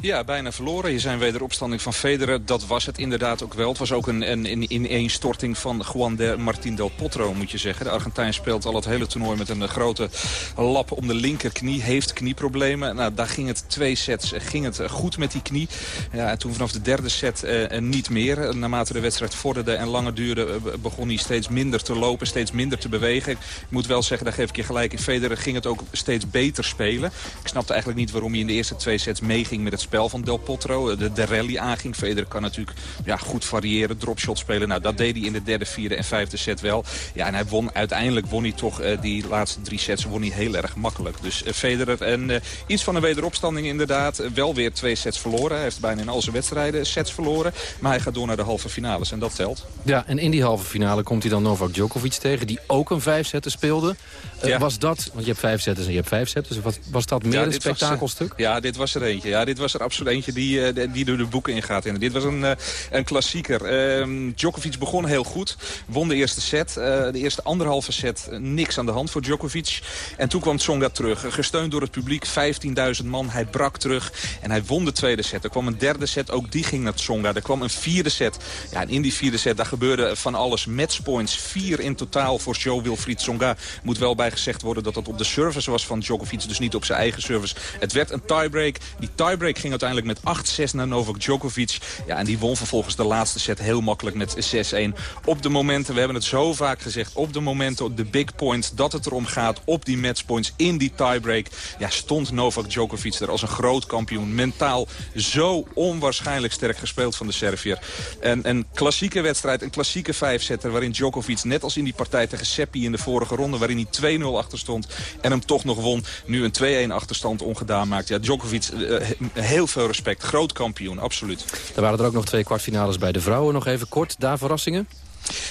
Ja, bijna verloren. Je zijn wederopstanding van Federer. Dat was het inderdaad ook wel. Het was ook een, een, een ineenstorting van Juan de Martín del Potro, moet je zeggen. De Argentijn speelt al het hele toernooi met een eh, grote lap om de linkerknie. Heeft knieproblemen. Nou, daar ging het twee sets eh, ging het eh, goed met die knie. Ja, en toen vanaf de derde set eh, niet meer. Naarmate de wedstrijd vorderde en langer duurde... begon hij steeds minder te lopen, steeds minder te bewegen. Ik moet wel zeggen, daar geef ik je gelijk in. Federer ging het ook steeds beter spelen. Ik snapte eigenlijk niet waarom hij in de eerste twee sets meeging met het spel van Del Potro. De, de rally aanging. Federer kan natuurlijk ja, goed variëren, dropshot spelen. Nou, dat deed hij in de derde, vierde en vijfde set wel. Ja, en hij won, uiteindelijk won hij toch eh, die laatste drie sets won hij heel erg makkelijk. Dus eh, Federer en eh, iets van een wederopstanding inderdaad. Eh, wel weer twee sets verloren. Hij heeft bijna in al zijn wedstrijden sets verloren. Maar hij gaat door naar de halve finales en dat telt. Ja, en in die halve finale komt hij dan Novak Djokovic tegen... die ook een vijfzetter speelde. Eh, Ja. Was dat, want je hebt vijf zetters en je hebt vijf zetters... Was, was dat meer Ja, een was, eh, spektakelstuk? ja, dit was er eentje. Ja, dit was er absoluut eentje die, eh, die door de boeken ingaat. En dit was een, eh, een klassieker. Ehm, Djokovic begon heel goed. Won de eerste set. Eh, de eerste anderhalve set niks aan de hand voor Djokovic. En toen kwam Tsonga terug. Gesteund door het publiek. 15.000 man. Hij brak terug. En hij won de tweede set. Er kwam een derde set. Ook die ging naar Tsonga. Er kwam een vierde set. Ja, en in die vierde set daar gebeurde van alles. Matchpoints. Vier in totaal voor Joe Wilfried Tsonga. Moet wel bij gezegd worden dat dat op de service was van Djokovic. Dus niet op zijn eigen service. Het werd een tiebreak. Die tiebreak ging uiteindelijk met 8-6 naar Novak Djokovic. Ja, en die won vervolgens de laatste set heel makkelijk met 6-1. Op de momenten, we hebben het zo vaak gezegd... op de momenten, de big points, dat het erom gaat... op die matchpoints, in die tiebreak... ja, stond Novak Djokovic er als een groot kampioen. Mentaal zo onwaarschijnlijk sterk gespeeld van de Serviër. En een klassieke wedstrijd, een klassieke vijfzetter... waarin Djokovic, net als in die partij tegen Seppi in de vorige ronde... waarin hij 2-0 achter stond en hem toch nog won... nu een 2-1 achterstand ongedaan maakt. Ja, Djokovic, eh, heel veel respect. Groot kampioen, absoluut. Er waren er ook nog twee kwartfinales bij de vrouwen. Nog even kort, daar verrassingen?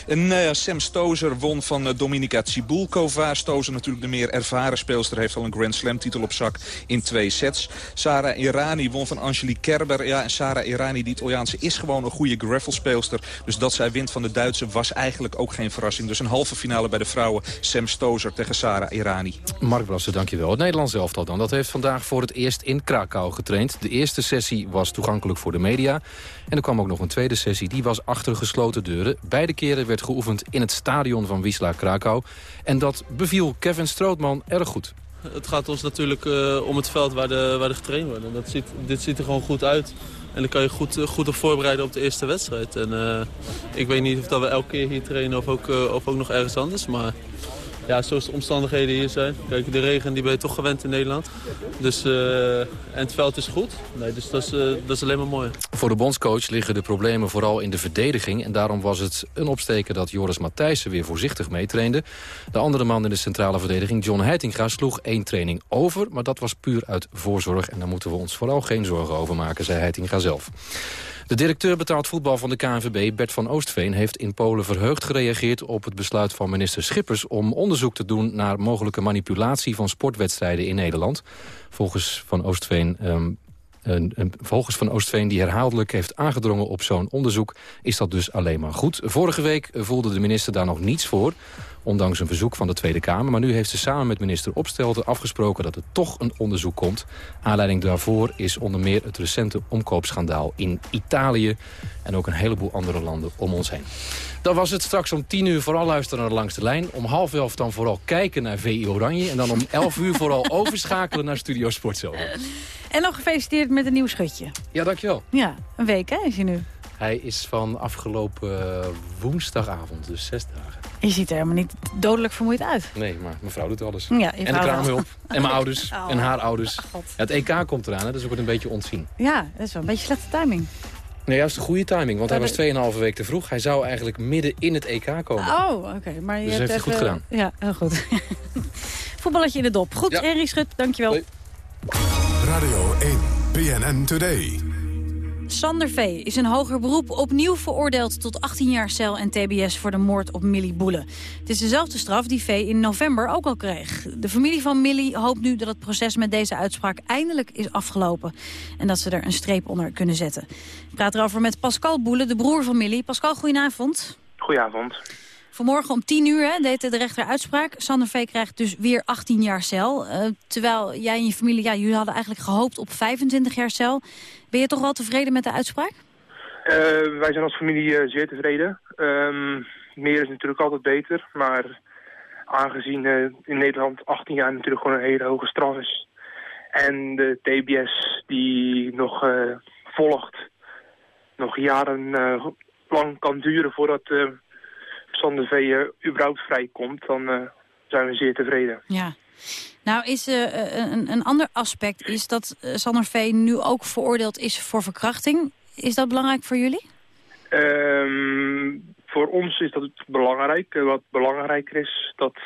En eh, Sam Stozer won van eh, Dominika Cibulkova. Stozer natuurlijk de meer ervaren speelster. Heeft al een Grand Slam titel op zak in twee sets. Sarah Irani won van Angelique Kerber. Ja, en Sarah Irani, die Italiaanse, is gewoon een goede grapplespeelster. Dus dat zij wint van de Duitse was eigenlijk ook geen verrassing. Dus een halve finale bij de vrouwen. Sam Stozer tegen Sarah Irani. Mark Brasser, dankjewel. Het Nederlands elftal dan. Dat heeft vandaag voor het eerst in Krakau getraind. De eerste sessie was toegankelijk voor de media. En er kwam ook nog een tweede sessie. Die was achter gesloten deuren. Beide keren werd geoefend in het stadion van Wisla Krakau. En dat beviel Kevin Strootman erg goed. Het gaat ons natuurlijk eh, om het veld waar de, waar de getraind wordt. En dat ziet, dit ziet er gewoon goed uit. En dan kan je goed, eh, goed op voorbereiden op de eerste wedstrijd. En eh, ik weet niet of dat we elke keer hier trainen of ook, of ook nog ergens anders. Maar ja, zoals de omstandigheden hier zijn. Kijk, de regen die ben je toch gewend in Nederland. Dus, eh, en het veld is goed. Nee, dus dat is, eh, dat is alleen maar mooi. Voor de bondscoach liggen de problemen vooral in de verdediging. En daarom was het een opsteken dat Joris Matthijssen weer voorzichtig meetrainde. De andere man in de centrale verdediging, John Heitinga, sloeg één training over. Maar dat was puur uit voorzorg. En daar moeten we ons vooral geen zorgen over maken, zei Heitinga zelf. De directeur betaald voetbal van de KNVB, Bert van Oostveen... heeft in Polen verheugd gereageerd op het besluit van minister Schippers... om onderzoek te doen naar mogelijke manipulatie van sportwedstrijden in Nederland. Volgens Van Oostveen... ehm, volgens Van Oostveen, die herhaaldelijk heeft aangedrongen op zo'n onderzoek... is dat dus alleen maar goed. Vorige week voelde de minister daar nog niets voor ondanks een verzoek van de Tweede Kamer. Maar nu heeft ze samen met minister Opstelten afgesproken dat er toch een onderzoek komt. Aanleiding daarvoor is onder meer het recente omkoopschandaal in Italië... en ook een heleboel andere landen om ons heen. Dan was het straks om 10 uur vooral luisteren naar Langs de Lijn. Om half elf dan vooral kijken naar VI Oranje. En dan om 11 uur vooral overschakelen naar Studio Sportzo. En nog gefeliciteerd met een nieuw schutje. Ja, dankjewel. Ja, een week hè, is hij nu. Hij is van afgelopen eh, woensdagavond, dus zes dagen. Je ziet er helemaal niet dodelijk vermoeid uit. Nee, maar mijn vrouw doet alles. Ja, je en de kraamhulp. En mijn ouders. Oh. En haar ouders. Ja, het EK komt eraan, hè, dus ik word een beetje ontzien. Ja, dat is wel een beetje slechte timing. Nee, juist de goede timing, want hij was de- 2,5 week te vroeg. Hij zou eigenlijk midden in het EK komen. Oh, oké. Maar je Dus hebt heeft hij even... goed gedaan. Ja, heel goed. Voetballetje in de dop. Goed, Ja. Henry Schut, dankjewel. Radio 1, PNN Today. Sander V. is in hoger beroep opnieuw veroordeeld tot 18 jaar cel en tbs voor de moord op Millie Boele. Het is dezelfde straf die V in november ook al kreeg. De familie van Millie hoopt nu dat het proces met deze uitspraak eindelijk is afgelopen. En dat ze er een streep onder kunnen zetten. Ik praat erover met Pascal Boele, de broer van Millie. Pascal, goedenavond. Goedenavond. Vanmorgen om 10 uur hè, deed de rechter uitspraak. Sander V. krijgt dus weer 18 jaar cel. Uh, terwijl jij en je familie, ja, jullie hadden eigenlijk gehoopt op 25 jaar cel. Ben je toch wel tevreden met de uitspraak? Uh, wij zijn als familie uh, zeer tevreden. Um, meer is natuurlijk altijd beter, maar aangezien in Nederland 18 jaar natuurlijk gewoon een hele hoge straf is. En de TBS die nog volgt, nog jaren lang kan duren voordat Sander V. Überhaupt vrijkomt, dan uh, zijn we zeer tevreden. Ja. Nou, is, uh, een, een ander aspect is dat Sander V. nu ook veroordeeld is voor verkrachting. Is dat belangrijk voor jullie? Um, voor ons is dat belangrijk. wat belangrijker is dat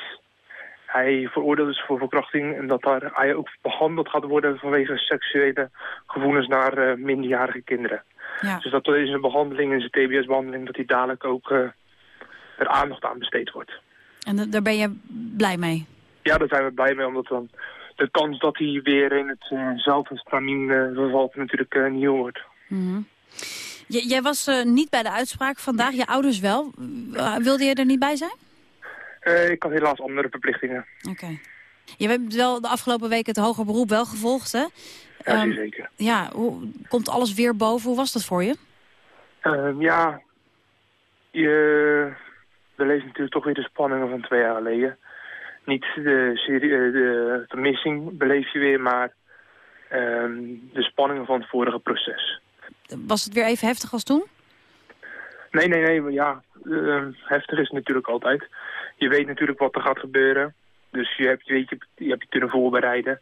hij veroordeeld is voor verkrachting... en dat daar, hij ook behandeld gaat worden vanwege seksuele gevoelens naar minderjarige kinderen. Ja. Dus dat in zijn behandeling, in zijn TBS-behandeling... dat hij dadelijk ook er aandacht aan besteed wordt. En daar ben je blij mee? Ja, daar zijn we blij mee, omdat dan de kans dat hij weer in hetzelfde uh stramien uh, vervalt natuurlijk uh, niet wordt. Mm jij was uh, niet bij de uitspraak vandaag, je ouders wel. wilde je er niet bij zijn? ik had helaas andere verplichtingen. Oké. Je hebt wel de afgelopen weken het hoger beroep wel gevolgd, hè? Ja, um, zeker. Ja, hoe, komt alles weer boven? Hoe was dat voor je? Uh, ja, je we lezen natuurlijk toch weer de spanningen van twee jaar geleden. Niet de, serie, eh, de vermissing beleef je weer, maar um, de spanningen van het vorige proces. Was het weer even heftig als toen? Nee, nee, nee. Ja, uh, heftig is natuurlijk altijd. Je weet natuurlijk wat er gaat gebeuren. Dus je hebt, weet je, je hebt je kunnen voorbereiden.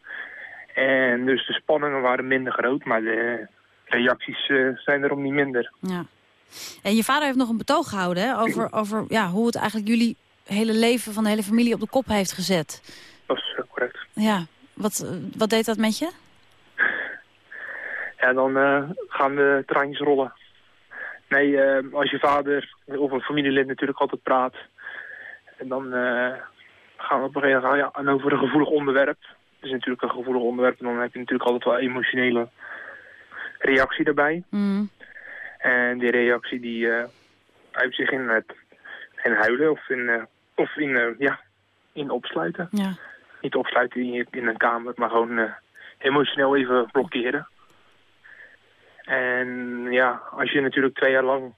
En dus de spanningen waren minder groot, maar de reacties uh, zijn erom niet minder. Ja. En je vader heeft nog een betoog gehouden hè, over, over ja, hoe het eigenlijk jullie hele leven van de hele familie op de kop heeft gezet. Dat is correct. Ja, wat, wat deed dat met je? Ja, dan uh, gaan de traantjes rollen. Nee, uh, als je vader of een familielid natuurlijk altijd praat... en dan uh, gaan we op een gegeven moment ja, over een gevoelig onderwerp. Het is natuurlijk een gevoelig onderwerp en dan heb je natuurlijk altijd wel emotionele reactie daarbij. Mm. En die reactie die uh, uit zich in, het, in huilen of in, uh, of in, uh, ja, in opsluiten. Ja. Niet opsluiten in, in een kamer, maar gewoon emotioneel even blokkeren. En ja, als je natuurlijk twee jaar lang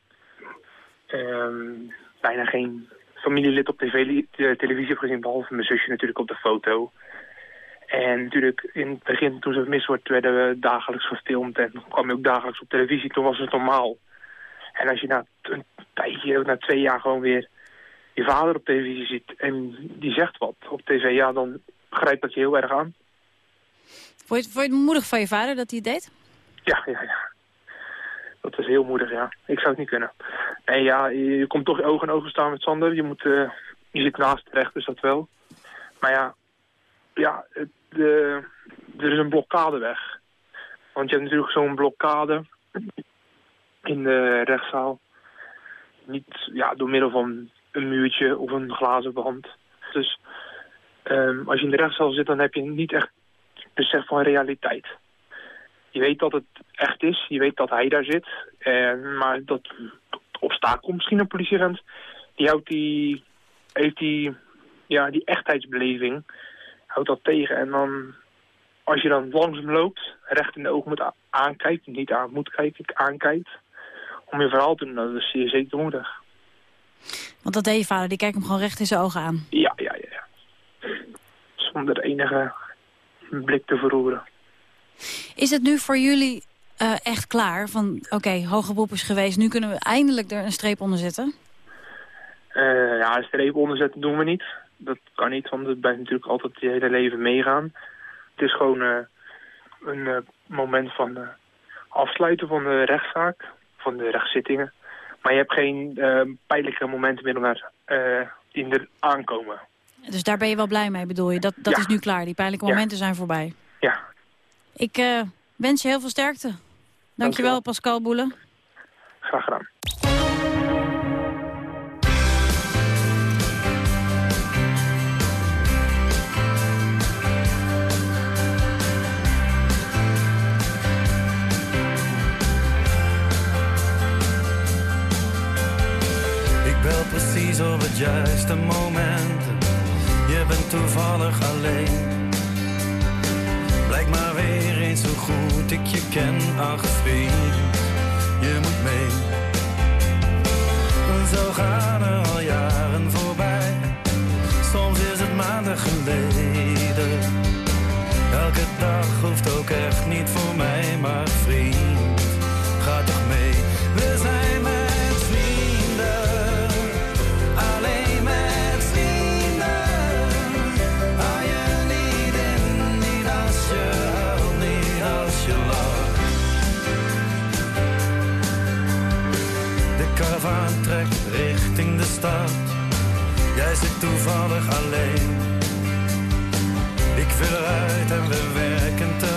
um, bijna geen familielid op tv, televisie hebt gezien, behalve mijn zusje natuurlijk op de foto. En natuurlijk, in het begin toen ze mis wordt, werden we dagelijks gefilmd en kwam je ook dagelijks op televisie. Toen was het normaal. En als je na een tijdje, na twee jaar gewoon weer je vader op televisie ziet en die zegt wat op tv, ja, dan grijpt dat je heel erg aan. Vond je, vond je het moedig van je vader dat hij het deed? Ja, ja, ja. Dat was heel moedig, ja. Ik zou het niet kunnen. Nee, ja, je, komt toch oog in oog staan met Sander. Je, moet, uh, je zit naast terecht, dus dat wel. Maar ja, ja de, er is een blokkade weg. Want je hebt natuurlijk zo'n blokkade in de rechtszaal. Niet ja, door middel van een muurtje of een glazen wand. Dus um, als je in de rechtszaal zit, dan heb je niet echt besef van realiteit. Je weet dat het echt is, je weet dat hij daar zit. En, maar dat obstakel, misschien een politieagent, die houdt die, heeft die, ja, die echtheidsbeleving houdt dat tegen. En dan, als je dan langzaam loopt, recht in de ogen moet aankijkt, niet aan moet kijken, aankijkt, om je verhaal te doen, dat is zeer zeker moedig. Want dat deed je vader, die kijkt hem gewoon recht in zijn ogen aan. Ja, ja, ja. ja. Zonder enige blik te verroeren. Is het nu voor jullie uh, echt klaar? Van oké, okay, hoge beroep is geweest, nu kunnen we eindelijk er een streep onder zetten? Uh, ja, een streep onder zetten doen we niet dat kan niet, want het blijft natuurlijk altijd je hele leven meegaan. Het is gewoon uh, een uh, moment van uh, afsluiten van de rechtszaak, van de rechtszittingen. Maar je hebt geen pijnlijke momenten meer om naar, in er aankomen. Dus daar ben je wel blij mee, bedoel je? Dat, dat ja. is nu klaar, die pijnlijke momenten ja. zijn voorbij. Ja. Ik wens je heel veel sterkte. Dankjewel, Pascal Boelen. Graag gedaan. Precies op het juiste moment. Je bent toevallig alleen. Blijkt maar weer eens hoe goed ik je ken, ach vriend. Je moet mee. Zo gaan er al jaren voorbij. Soms is het maanden geleden. Elke dag hoeft ook echt niet voor karavaan trekt richting de stad. Jij zit toevallig alleen. Ik wil eruit en we werken te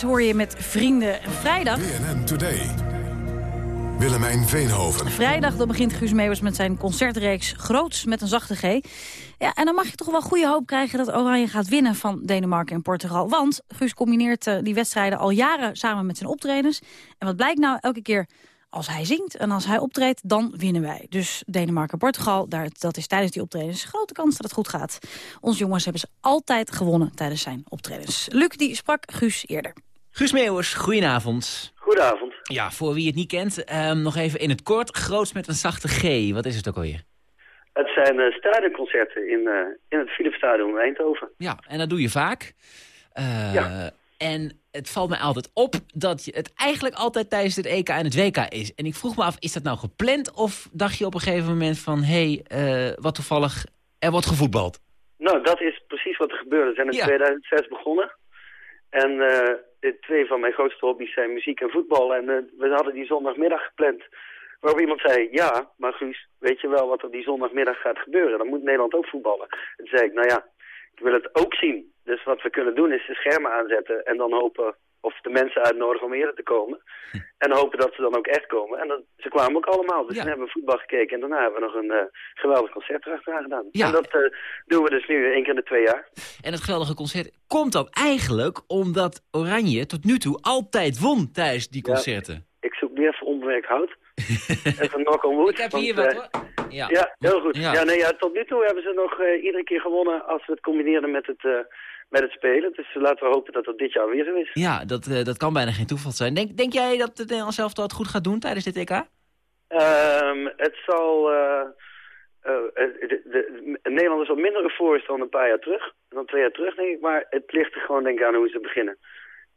hoor je met vrienden. Vrijdag, BNN Today. Willemijn Veenhoven. vrijdag dan begint Guus Meeuwers met zijn concertreeks Groots met een zachte G. Ja, en dan mag je toch wel goede hoop krijgen dat Oranje gaat winnen van Denemarken en Portugal. Want Guus combineert eh, die wedstrijden al jaren samen met zijn optredens. En wat blijkt nou elke keer als hij zingt en als hij optreedt, dan winnen wij. Dus Denemarken en Portugal, daar, dat is tijdens die optredens grote kans dat het goed gaat. Onze jongens hebben ze altijd gewonnen tijdens zijn optredens. Luc die sprak Guus eerder. Guus Meeuwers, goedenavond. Goedenavond. Ja, voor wie het niet kent, ehm, nog even in het kort. Groots met een zachte G. Wat is het ook alweer? Het zijn uh, stadionconcerten in, uh, in het Philipsstadion in Eindhoven. Ja, en dat doe je vaak. Uh, ja. En het valt mij altijd op dat je het eigenlijk altijd tijdens het EK en het WK is. En ik vroeg me af, is dat nou gepland? Of dacht je op een gegeven moment van, hé, hey, wat toevallig, er wordt gevoetbald? Nou, dat is precies wat er gebeurde. We zijn in ja. 2006 begonnen. En uh, twee van mijn grootste hobby's zijn muziek en voetbal. En uh, we hadden die zondagmiddag gepland. Waarop iemand zei, ja, maar Guus, weet je wel wat er die zondagmiddag gaat gebeuren? Dan moet Nederland ook voetballen. En toen zei ik, nou ja, ik wil het ook zien. Dus wat we kunnen doen is de schermen aanzetten en dan hopen of de mensen uitnodigen om eerder te komen. Hm. En hopen dat ze dan ook echt komen. En dan, ze kwamen ook allemaal. Dus ja. toen hebben we voetbal gekeken en daarna hebben we nog een uh, geweldig concert erachteraan gedaan. Ja. En dat uh, doen we dus nu één keer in de twee jaar. En het geweldige concert komt dan eigenlijk omdat Oranje tot nu toe altijd won tijdens die concerten. Ja, ik zoek meer voor onbewerkt hout. Even knock on wood. Ik heb want, hier wat hoor. Ja, ja heel goed. Ja. ja. nee, ja, tot nu toe hebben ze nog uh, iedere keer gewonnen als we het combineerden met het, uh, met het spelen. Dus laten we hopen dat dat dit jaar weer zo is. Ja, dat, uh, dat kan bijna geen toeval zijn. Denk, denk jij dat het Nederlands zelf het goed gaat doen tijdens dit EK? Um, het zal... De, de, de, Nederland is wat minder euforisch dan een paar jaar terug. Dan twee jaar terug, denk ik. Maar het ligt er gewoon denk ik aan hoe ze beginnen.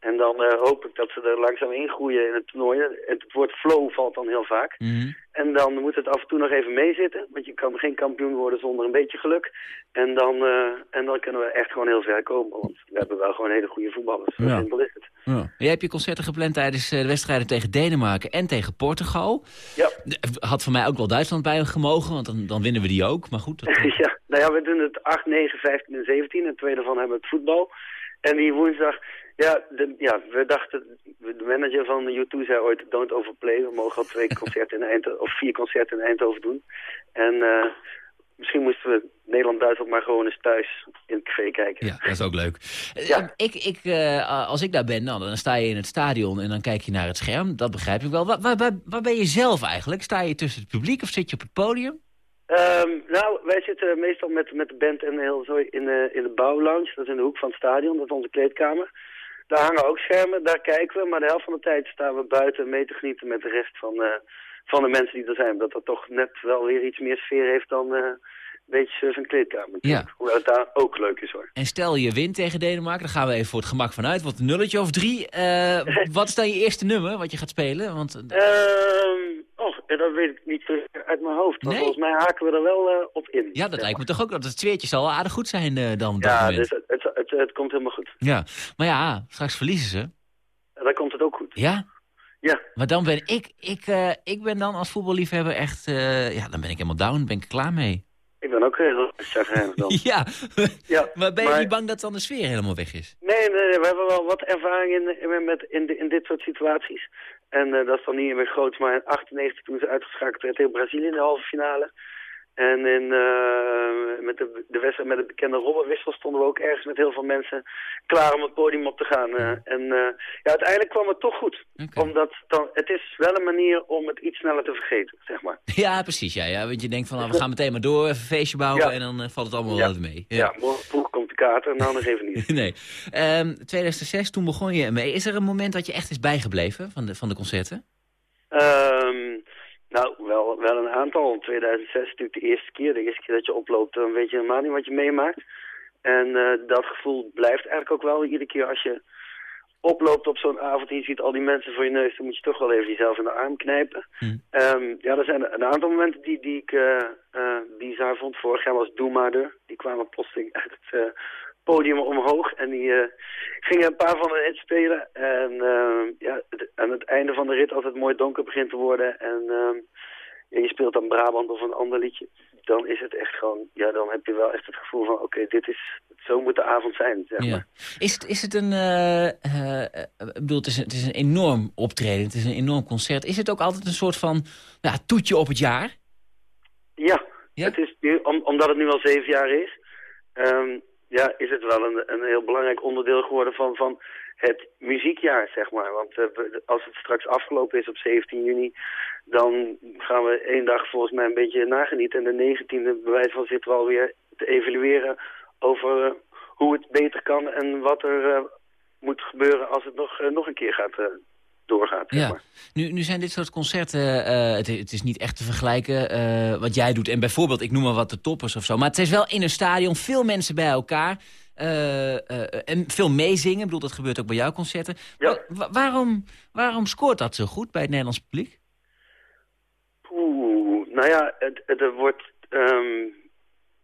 En dan uh, hoop ik dat ze er langzaam ingroeien in het toernooi. Het woord flow valt dan heel vaak. Mm -hmm. En dan moet het af en toe nog even meezitten. Want je kan geen kampioen worden zonder een beetje geluk. En dan, uh, en dan kunnen we echt gewoon heel ver komen. Want we hebben wel gewoon hele goede voetballers. Zo ja. simpel is het. Ja. Jij hebt je concerten gepland tijdens de wedstrijden tegen Denemarken en tegen Portugal. Ja. Had voor mij ook wel Duitsland bij gemogen, want dan, dan winnen we die ook. Maar goed. Dat... ja, nou ja, we doen het 8, 9, 15 en 17. En twee daarvan hebben we het voetbal. En die woensdag, ja, de, ja, we dachten, de manager van U2 zei ooit, don't overplay. We mogen al twee concerten in Eindhoven, of vier concerten in Eindhoven doen. En uh, misschien moesten we Nederland-Duitsland maar gewoon eens thuis in het café kijken. Ja, dat is ook leuk. Ja. Ik, ik, uh, als ik daar ben, nou, dan sta je in het stadion en dan kijk je naar het scherm. Dat begrijp ik wel. Waar, waar, waar ben je zelf eigenlijk? Sta je tussen het publiek of zit je op het podium? Um, nou, wij zitten meestal met, met de band en heel zo in de, in de bouwlounge. Dat is in de hoek van het stadion, dat is onze kleedkamer. Daar hangen ook schermen, daar kijken we. Maar de helft van de tijd staan we buiten mee te genieten met de rest van, uh, van de mensen die er zijn. Dat dat toch net wel weer iets meer sfeer heeft dan uh, beetje en kleedkamer. Ja. Hoewel het daar ook leuk is hoor. En stel je wint tegen Denemarken, dan gaan we even voor het gemak vanuit. Wat een nulletje of drie. Uh, wat is dan je eerste nummer wat je gaat spelen? Want, um, oh, dat weet ik niet uit mijn hoofd. Maar volgens mij haken we er wel uh, op in. Ja, dat lijkt me toch ook. Dat het zweertje zal aardig goed zijn dan. Ja, dus het, het, het, het, komt helemaal goed. Ja, maar ja, straks verliezen ze. Dan komt het ook goed. Ja? Ja. Maar dan ben ik, ik, ik ben dan als voetballiefhebber echt, ja, dan ben ik helemaal down, ben ik klaar mee. Ik ben ook heel chagrijnig dan. ja. ja, maar ben je maar... niet bang dat dan de sfeer helemaal weg is? Nee, nee, nee we hebben wel wat ervaring in, in, met, in, in dit soort situaties. En uh, dat is dan niet meer groot, maar in 98 toen ze uitgeschakeld werd tegen Brazilië in de halve finale. En in, uh, met de, de wedstrijd met de bekende robbenwissel stonden we ook ergens met heel veel mensen klaar om het podium op te gaan. Uh, en uh, ja, uiteindelijk kwam het toch goed. Okay. Omdat dan, het is wel een manier om het iets sneller te vergeten, zeg maar. Ja, precies. Ja, ja. Want je denkt van, nou, we gaan meteen maar door, even een feestje bouwen ja. en dan valt het allemaal wel mee. Ja, ja morgen vroeg komt de kater en dan nog even niet. nee. Um, 2006, toen begon je ermee. Is er een moment dat je echt is bijgebleven van de, van de concerten? Um, nou, wel, wel een aantal. In 2006 is natuurlijk de eerste keer. De eerste keer dat je oploopt, dan weet je helemaal niet wat je meemaakt. En uh, dat gevoel blijft eigenlijk ook wel. Iedere keer als je oploopt op zo'n avond en je ziet al die mensen voor je neus... dan moet je toch wel even jezelf in de arm knijpen. Um, ja, er zijn een aantal momenten die, die ik uh, uh, bizar vond. Vorig jaar was Doe maar. Die kwamen plotseling uit het podium omhoog. En die uh, gingen een paar van de hits spelen. En uh, ja, aan het einde van de rit, als het mooi donker begint te worden... en uh, ja, je speelt dan Brabant of een ander liedje... dan is het echt gewoon... Ja, dan heb je wel echt het gevoel van... oké, dit is... Zo moet de avond zijn, zeg maar. Ja. Is, het, is het een... ik bedoel, het is, het is een enorm optreden. Het is een enorm concert. Is het ook altijd een soort van ja, toetje op het jaar? Ja, ja? Het is nu, om, omdat het nu al zeven jaar is... Um, ja, is het wel een, een heel belangrijk onderdeel geworden van, van het muziekjaar, zeg maar. Want uh, als het straks afgelopen is op 17 juni, dan gaan we één dag volgens mij een beetje nagenieten. En de 19e bewijs van zitten we alweer te evalueren over uh, hoe het beter kan en wat er uh, moet gebeuren als het nog, nog een keer gaat doorgaat. Zeg ja. maar. nu, nu zijn dit soort concerten, uh, het, het, is niet echt te vergelijken uh, wat jij doet. En bijvoorbeeld, ik noem maar wat de toppers of zo. Maar het is wel in een stadion, veel mensen bij elkaar. Uh, en veel meezingen, ik bedoel, dat gebeurt ook bij jouw concerten. Ja. Wa waarom, waarom scoort dat zo goed bij het Nederlands publiek? Oeh, nou ja, het, het, het wordt... Um,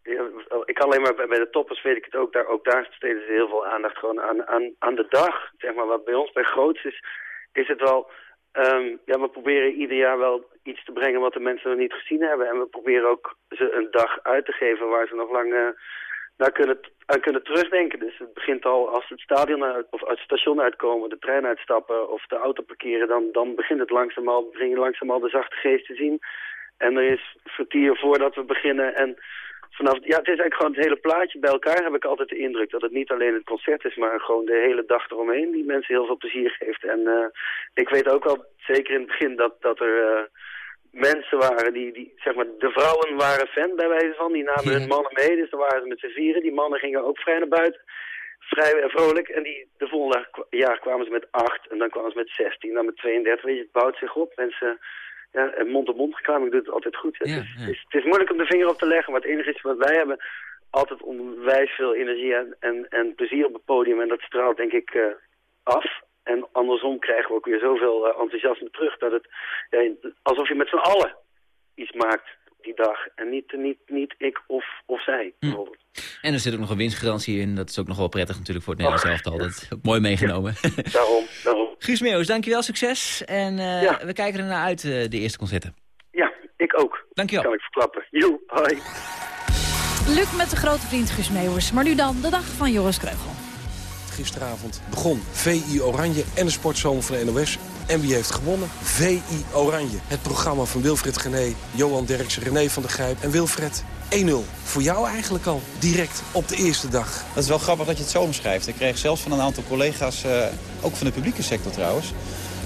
ja, ik kan alleen maar bij, bij de toppers weet ik het ook. Daar, ook daar steden ze heel veel aandacht gewoon aan, aan, aan de dag. Zeg maar, wat bij ons bij groots is, is het wel... Um, ja, we proberen ieder jaar wel iets te brengen wat de mensen nog niet gezien hebben. En we proberen ook ze een dag uit te geven waar ze nog lang uh, naar kunnen, aan kunnen terugdenken. Dus het begint al als het stadion uit, of uit het station uitkomen, de trein uitstappen of de auto parkeren. Dan, dan begint het langzaam al, begin je langzaam al de zachte geest te zien. En er is een kwartier voordat we beginnen en vanaf, ja, het is eigenlijk gewoon het hele plaatje bij elkaar heb ik altijd de indruk dat het niet alleen het concert is, maar gewoon de hele dag eromheen die mensen heel veel plezier geeft. En uh, ik weet ook wel, zeker in het begin, dat, dat er uh, mensen waren die, die, zeg maar, de vrouwen waren fan bij wijze van, die namen ja. hun mannen mee, dus dan waren ze met z'n vieren. Die mannen gingen ook vrij naar buiten, vrij vrolijk. En die, de volgende jaar kwamen ze met acht en dan kwamen ze met zestien, dan met 32. Weet je, het bouwt zich op. Mensen ja, en mond-op-mond reclame doet het altijd goed. Ja, het, is, ja. het, is, het, is, moeilijk om de vinger op te leggen, maar het enige is wat wij hebben altijd onwijs veel energie en, en, en plezier op het podium. En dat straalt denk ik uh, af. En andersom krijgen we ook weer zoveel uh, enthousiasme terug dat het ja, alsof je met z'n allen iets maakt die dag. En niet, niet, niet ik of, of zij, bijvoorbeeld. Hm. En er zit ook nog een winstgarantie in. Dat is ook nog wel prettig natuurlijk voor het Nederlands elftal. Ja. Dat is ook mooi meegenomen. Ja, daarom, daarom. Guus Meeuwis, dankjewel, succes. En uh, ja. we kijken ernaar uit, uh, de eerste concerten. Ja, ik ook. Dankjewel. Kan ik verklappen. Jo, hoi. Luc met de grote vriend Guus Meeuwis. Maar nu dan de dag van Joris Kreugel. Gisteravond begon. VI Oranje en de sportzomer van de NOS. En wie heeft gewonnen? VI Oranje. Het programma van Wilfred Gené, Johan Derksen, René van der Grijp en Wilfred. 1-0. Voor jou eigenlijk al, direct op de eerste dag. Dat is wel grappig dat je het zo omschrijft. Ik kreeg zelfs van een aantal collega's, uh, ook van de publieke sector trouwens...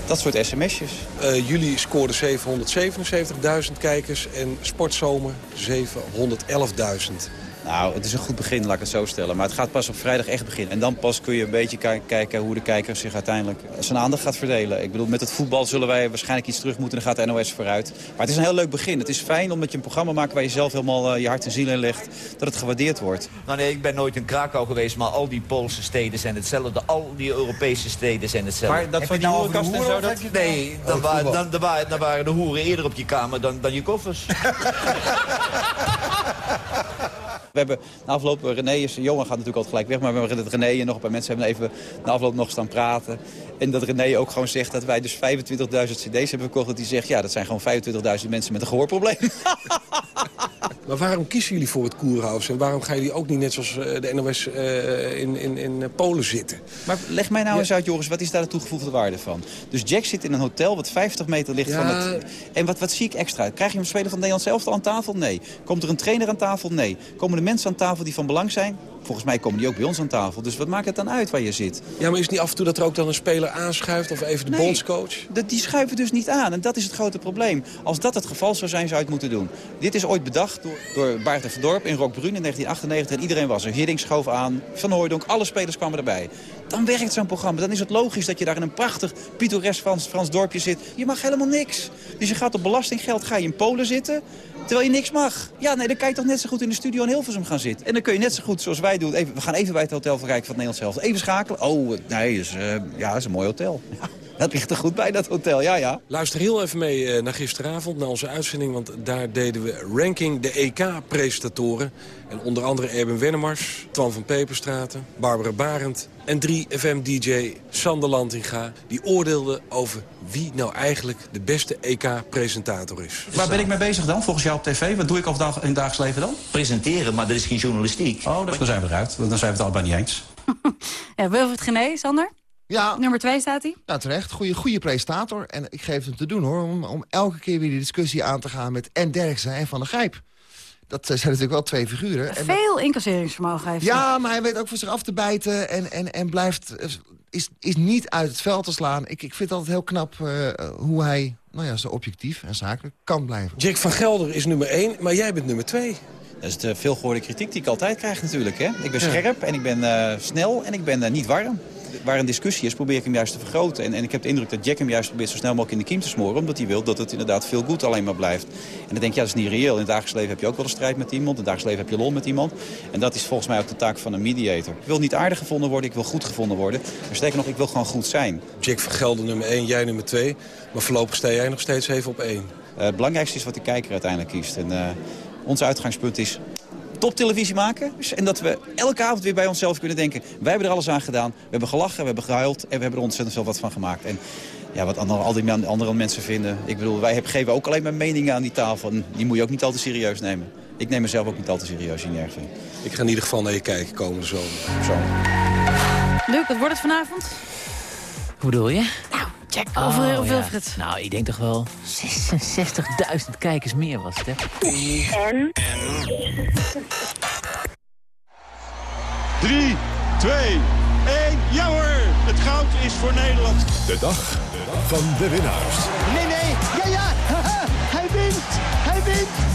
dat soort sms'jes. Uh, jullie scoorden 777.000 kijkers en Sportzomer 711.000. Nou, het is een goed begin, laat ik het zo stellen. Maar het gaat pas op vrijdag echt beginnen. En dan pas kun je een beetje kijken hoe de kijker zich uiteindelijk zijn aandacht gaat verdelen. Ik bedoel, met het voetbal zullen wij waarschijnlijk iets terug moeten. En dan gaat de NOS vooruit. Maar het is een heel leuk begin. Het is fijn omdat je een programma maakt waar je zelf helemaal uh, je hart en ziel in legt. Dat het gewaardeerd wordt. Nou nee, ik ben nooit in Krakau geweest. Maar al die Poolse steden zijn hetzelfde. Al die Europese steden zijn hetzelfde. Maar dat van die nou en zo? Dat... Nee, dan, wa dan, dan, dan, waren de hoeren eerder op je kamer dan, dan je koffers. We hebben na afloop, René is, Johan gaat natuurlijk altijd gelijk weg, maar we hebben René en nog een paar mensen hebben even na afloop nog staan praten. En dat René ook gewoon zegt dat wij dus 25.000 cd's hebben verkocht. Hij zegt, ja, dat zijn gewoon 25.000 mensen met een gehoorprobleem. Maar waarom kiezen jullie voor het Koerhuis? En waarom gaan jullie ook niet net zoals de NOS uh, in, in, in Polen zitten? Maar leg mij nou eens uit, Joris, wat is daar de toegevoegde waarde van? Dus Jack zit in een hotel wat 50 meter ligt ja. van het... En wat, wat zie ik extra? Krijg je een speler van Nederland zelf aan tafel? Nee. Komt er een trainer aan tafel? Nee. Komen er mensen aan tafel die van belang zijn? Volgens mij komen die ook bij ons aan tafel. Dus wat maakt het dan uit waar je zit? Ja, maar is het niet af en toe dat er ook dan een speler aanschuift? Of even de nee, bondscoach? Dat, die schuiven dus niet aan. En dat is het grote probleem. Als dat het geval zou zijn, zou je het moeten doen. Dit is ooit bedacht door, door Baart Verdorp in Rockbrun in 1998. En iedereen was er. Hiddink schoof aan. Van Hooydonk. Alle spelers kwamen erbij. Dan werkt zo'n programma. Dan is het logisch dat je daar in een prachtig pittoresk Frans, Frans dorpje zit. Je mag helemaal niks. Dus je gaat op belastinggeld ga je in Polen zitten. Terwijl je niks mag. Ja, nee, dan kan je toch net zo goed in de studio in Hilversum gaan zitten. En dan kun je net zo goed zoals wij doen. Even, we gaan even bij het Hotel van Rijk van het Nederlands zelf. Even schakelen. Oh, nee, dus, uh, ja, is een mooi hotel. dat ligt er goed bij, dat hotel. Ja, ja. Luister heel even mee uh, naar gisteravond, naar onze uitzending. Want daar deden we ranking de EK-presentatoren. En onder andere Erben Wennemars, Twan van Peperstraten, Barbara Barend... en 3FM-dj Sander Lantinga. Die oordeelden over wie nou eigenlijk de beste EK-presentator is. Waar ben ik mee bezig dan, volgens jou op tv? Wat doe ik in het dagelijks leven dan? Presenteren, maar dat is geen journalistiek. Oh, dan zijn we eruit. Dan zijn we het allebei niet eens. ja, Wilfried Gené, Sander? Ja. Nummer twee staat hij? Ja, terecht. Goeie, goede presentator. En ik geef hem te doen, hoor. Om, om elke keer weer die discussie aan te gaan met en Derksen en Van der Gijp. Dat zijn natuurlijk wel twee figuren. Veel incasseringsvermogen heeft Ja, maar hij weet ook voor zich af te bijten en, en, en blijft... Is, is niet uit het veld te slaan. Ik, ik vind het altijd heel knap uh, hoe hij nou ja, zo objectief en zakelijk kan blijven. Jack van Gelder is nummer één, maar jij bent nummer twee. Dat is de veelgehoorde kritiek die ik altijd krijg natuurlijk. Hè? Ik ben scherp en ik ben uh, snel en ik ben uh, niet warm waar een discussie is, probeer ik hem juist te vergroten. En, en ik heb de indruk dat Jack hem juist probeert zo snel mogelijk in de kiem te smoren. Omdat hij wil dat het inderdaad veel goed alleen maar blijft. En dan denk je, ja, dat is niet reëel. In het dagelijks leven heb je ook wel een strijd met iemand. In het dagelijks leven heb je lol met iemand. En dat is volgens mij ook de taak van een mediator. Ik wil niet aardig gevonden worden, ik wil goed gevonden worden. Maar sterker nog, ik wil gewoon goed zijn. Jack van Gelder nummer 1, jij nummer 2. Maar voorlopig sta jij nog steeds even op 1. Uh, het belangrijkste is wat de kijker uiteindelijk kiest. En uh, ons uitgangspunt is toptelevisie maken. En dat we elke avond weer bij onszelf kunnen denken... wij hebben er alles aan gedaan, we hebben gelachen, we hebben gehuild... en we hebben er ontzettend veel wat van gemaakt. En ja, wat andere, al die andere mensen vinden... ik bedoel, wij geven ook alleen maar meningen aan die tafel... en die moet je ook niet al te serieus nemen. Ik neem mezelf ook niet al te serieus in erg vind. Ik ga in ieder geval naar je kijken komende zomer. Zo. Luc, wat wordt het vanavond? Hoe bedoel je? Nou, check over oh, of Wilfred. Ja. Nou, ik denk toch wel 66.000 kijkers meer was het, hè? En? 3, 2, 1, ja hoor! Het goud is voor Nederland. De dag van de winnaars. Nee, nee, ja, ja! Hij wint! Hij wint!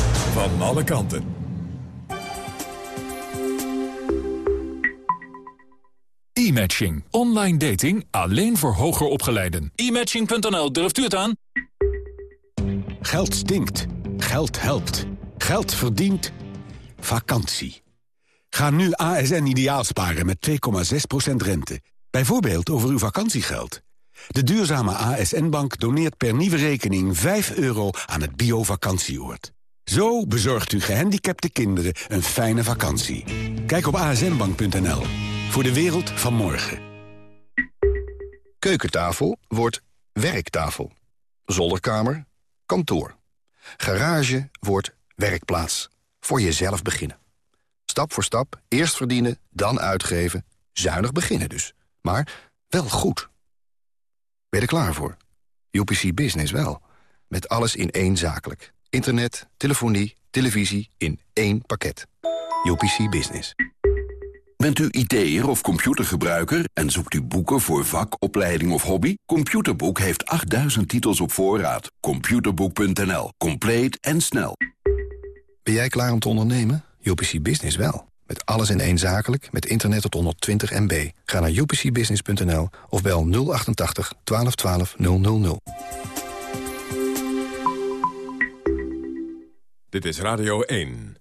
van alle kanten. E-matching. Online dating alleen voor hoger opgeleiden. E-matching.nl, durft u het aan? Geld stinkt. Geld helpt. Geld verdient. Vakantie. Ga nu ASN ideaal sparen met 2,6% rente. Bijvoorbeeld over uw vakantiegeld. De duurzame ASN-bank doneert per nieuwe rekening 5 euro aan het bio-vakantieoord. Zo bezorgt u gehandicapte kinderen een fijne vakantie. Kijk op asnbank.nl. Voor de wereld van morgen. Keukentafel wordt werktafel. Zolderkamer, kantoor. Garage wordt werkplaats. Voor jezelf beginnen. Stap voor stap, eerst verdienen, dan uitgeven. Zuinig beginnen dus. Maar wel goed. Ben je er klaar voor? UPC Business wel. Met alles in één zakelijk. Internet, telefonie, televisie in één pakket. UPC Business. Bent u IT'er of computergebruiker en zoekt u boeken voor vak, opleiding of hobby? Computerboek heeft 8000 titels op voorraad. Computerboek.nl. Compleet en snel. Ben jij klaar om te ondernemen? UPC Business wel. Met alles in één zakelijk, met internet tot 120 MB. Ga naar upcbusiness.nl of bel 088 1212 000. Dit is Radio 1.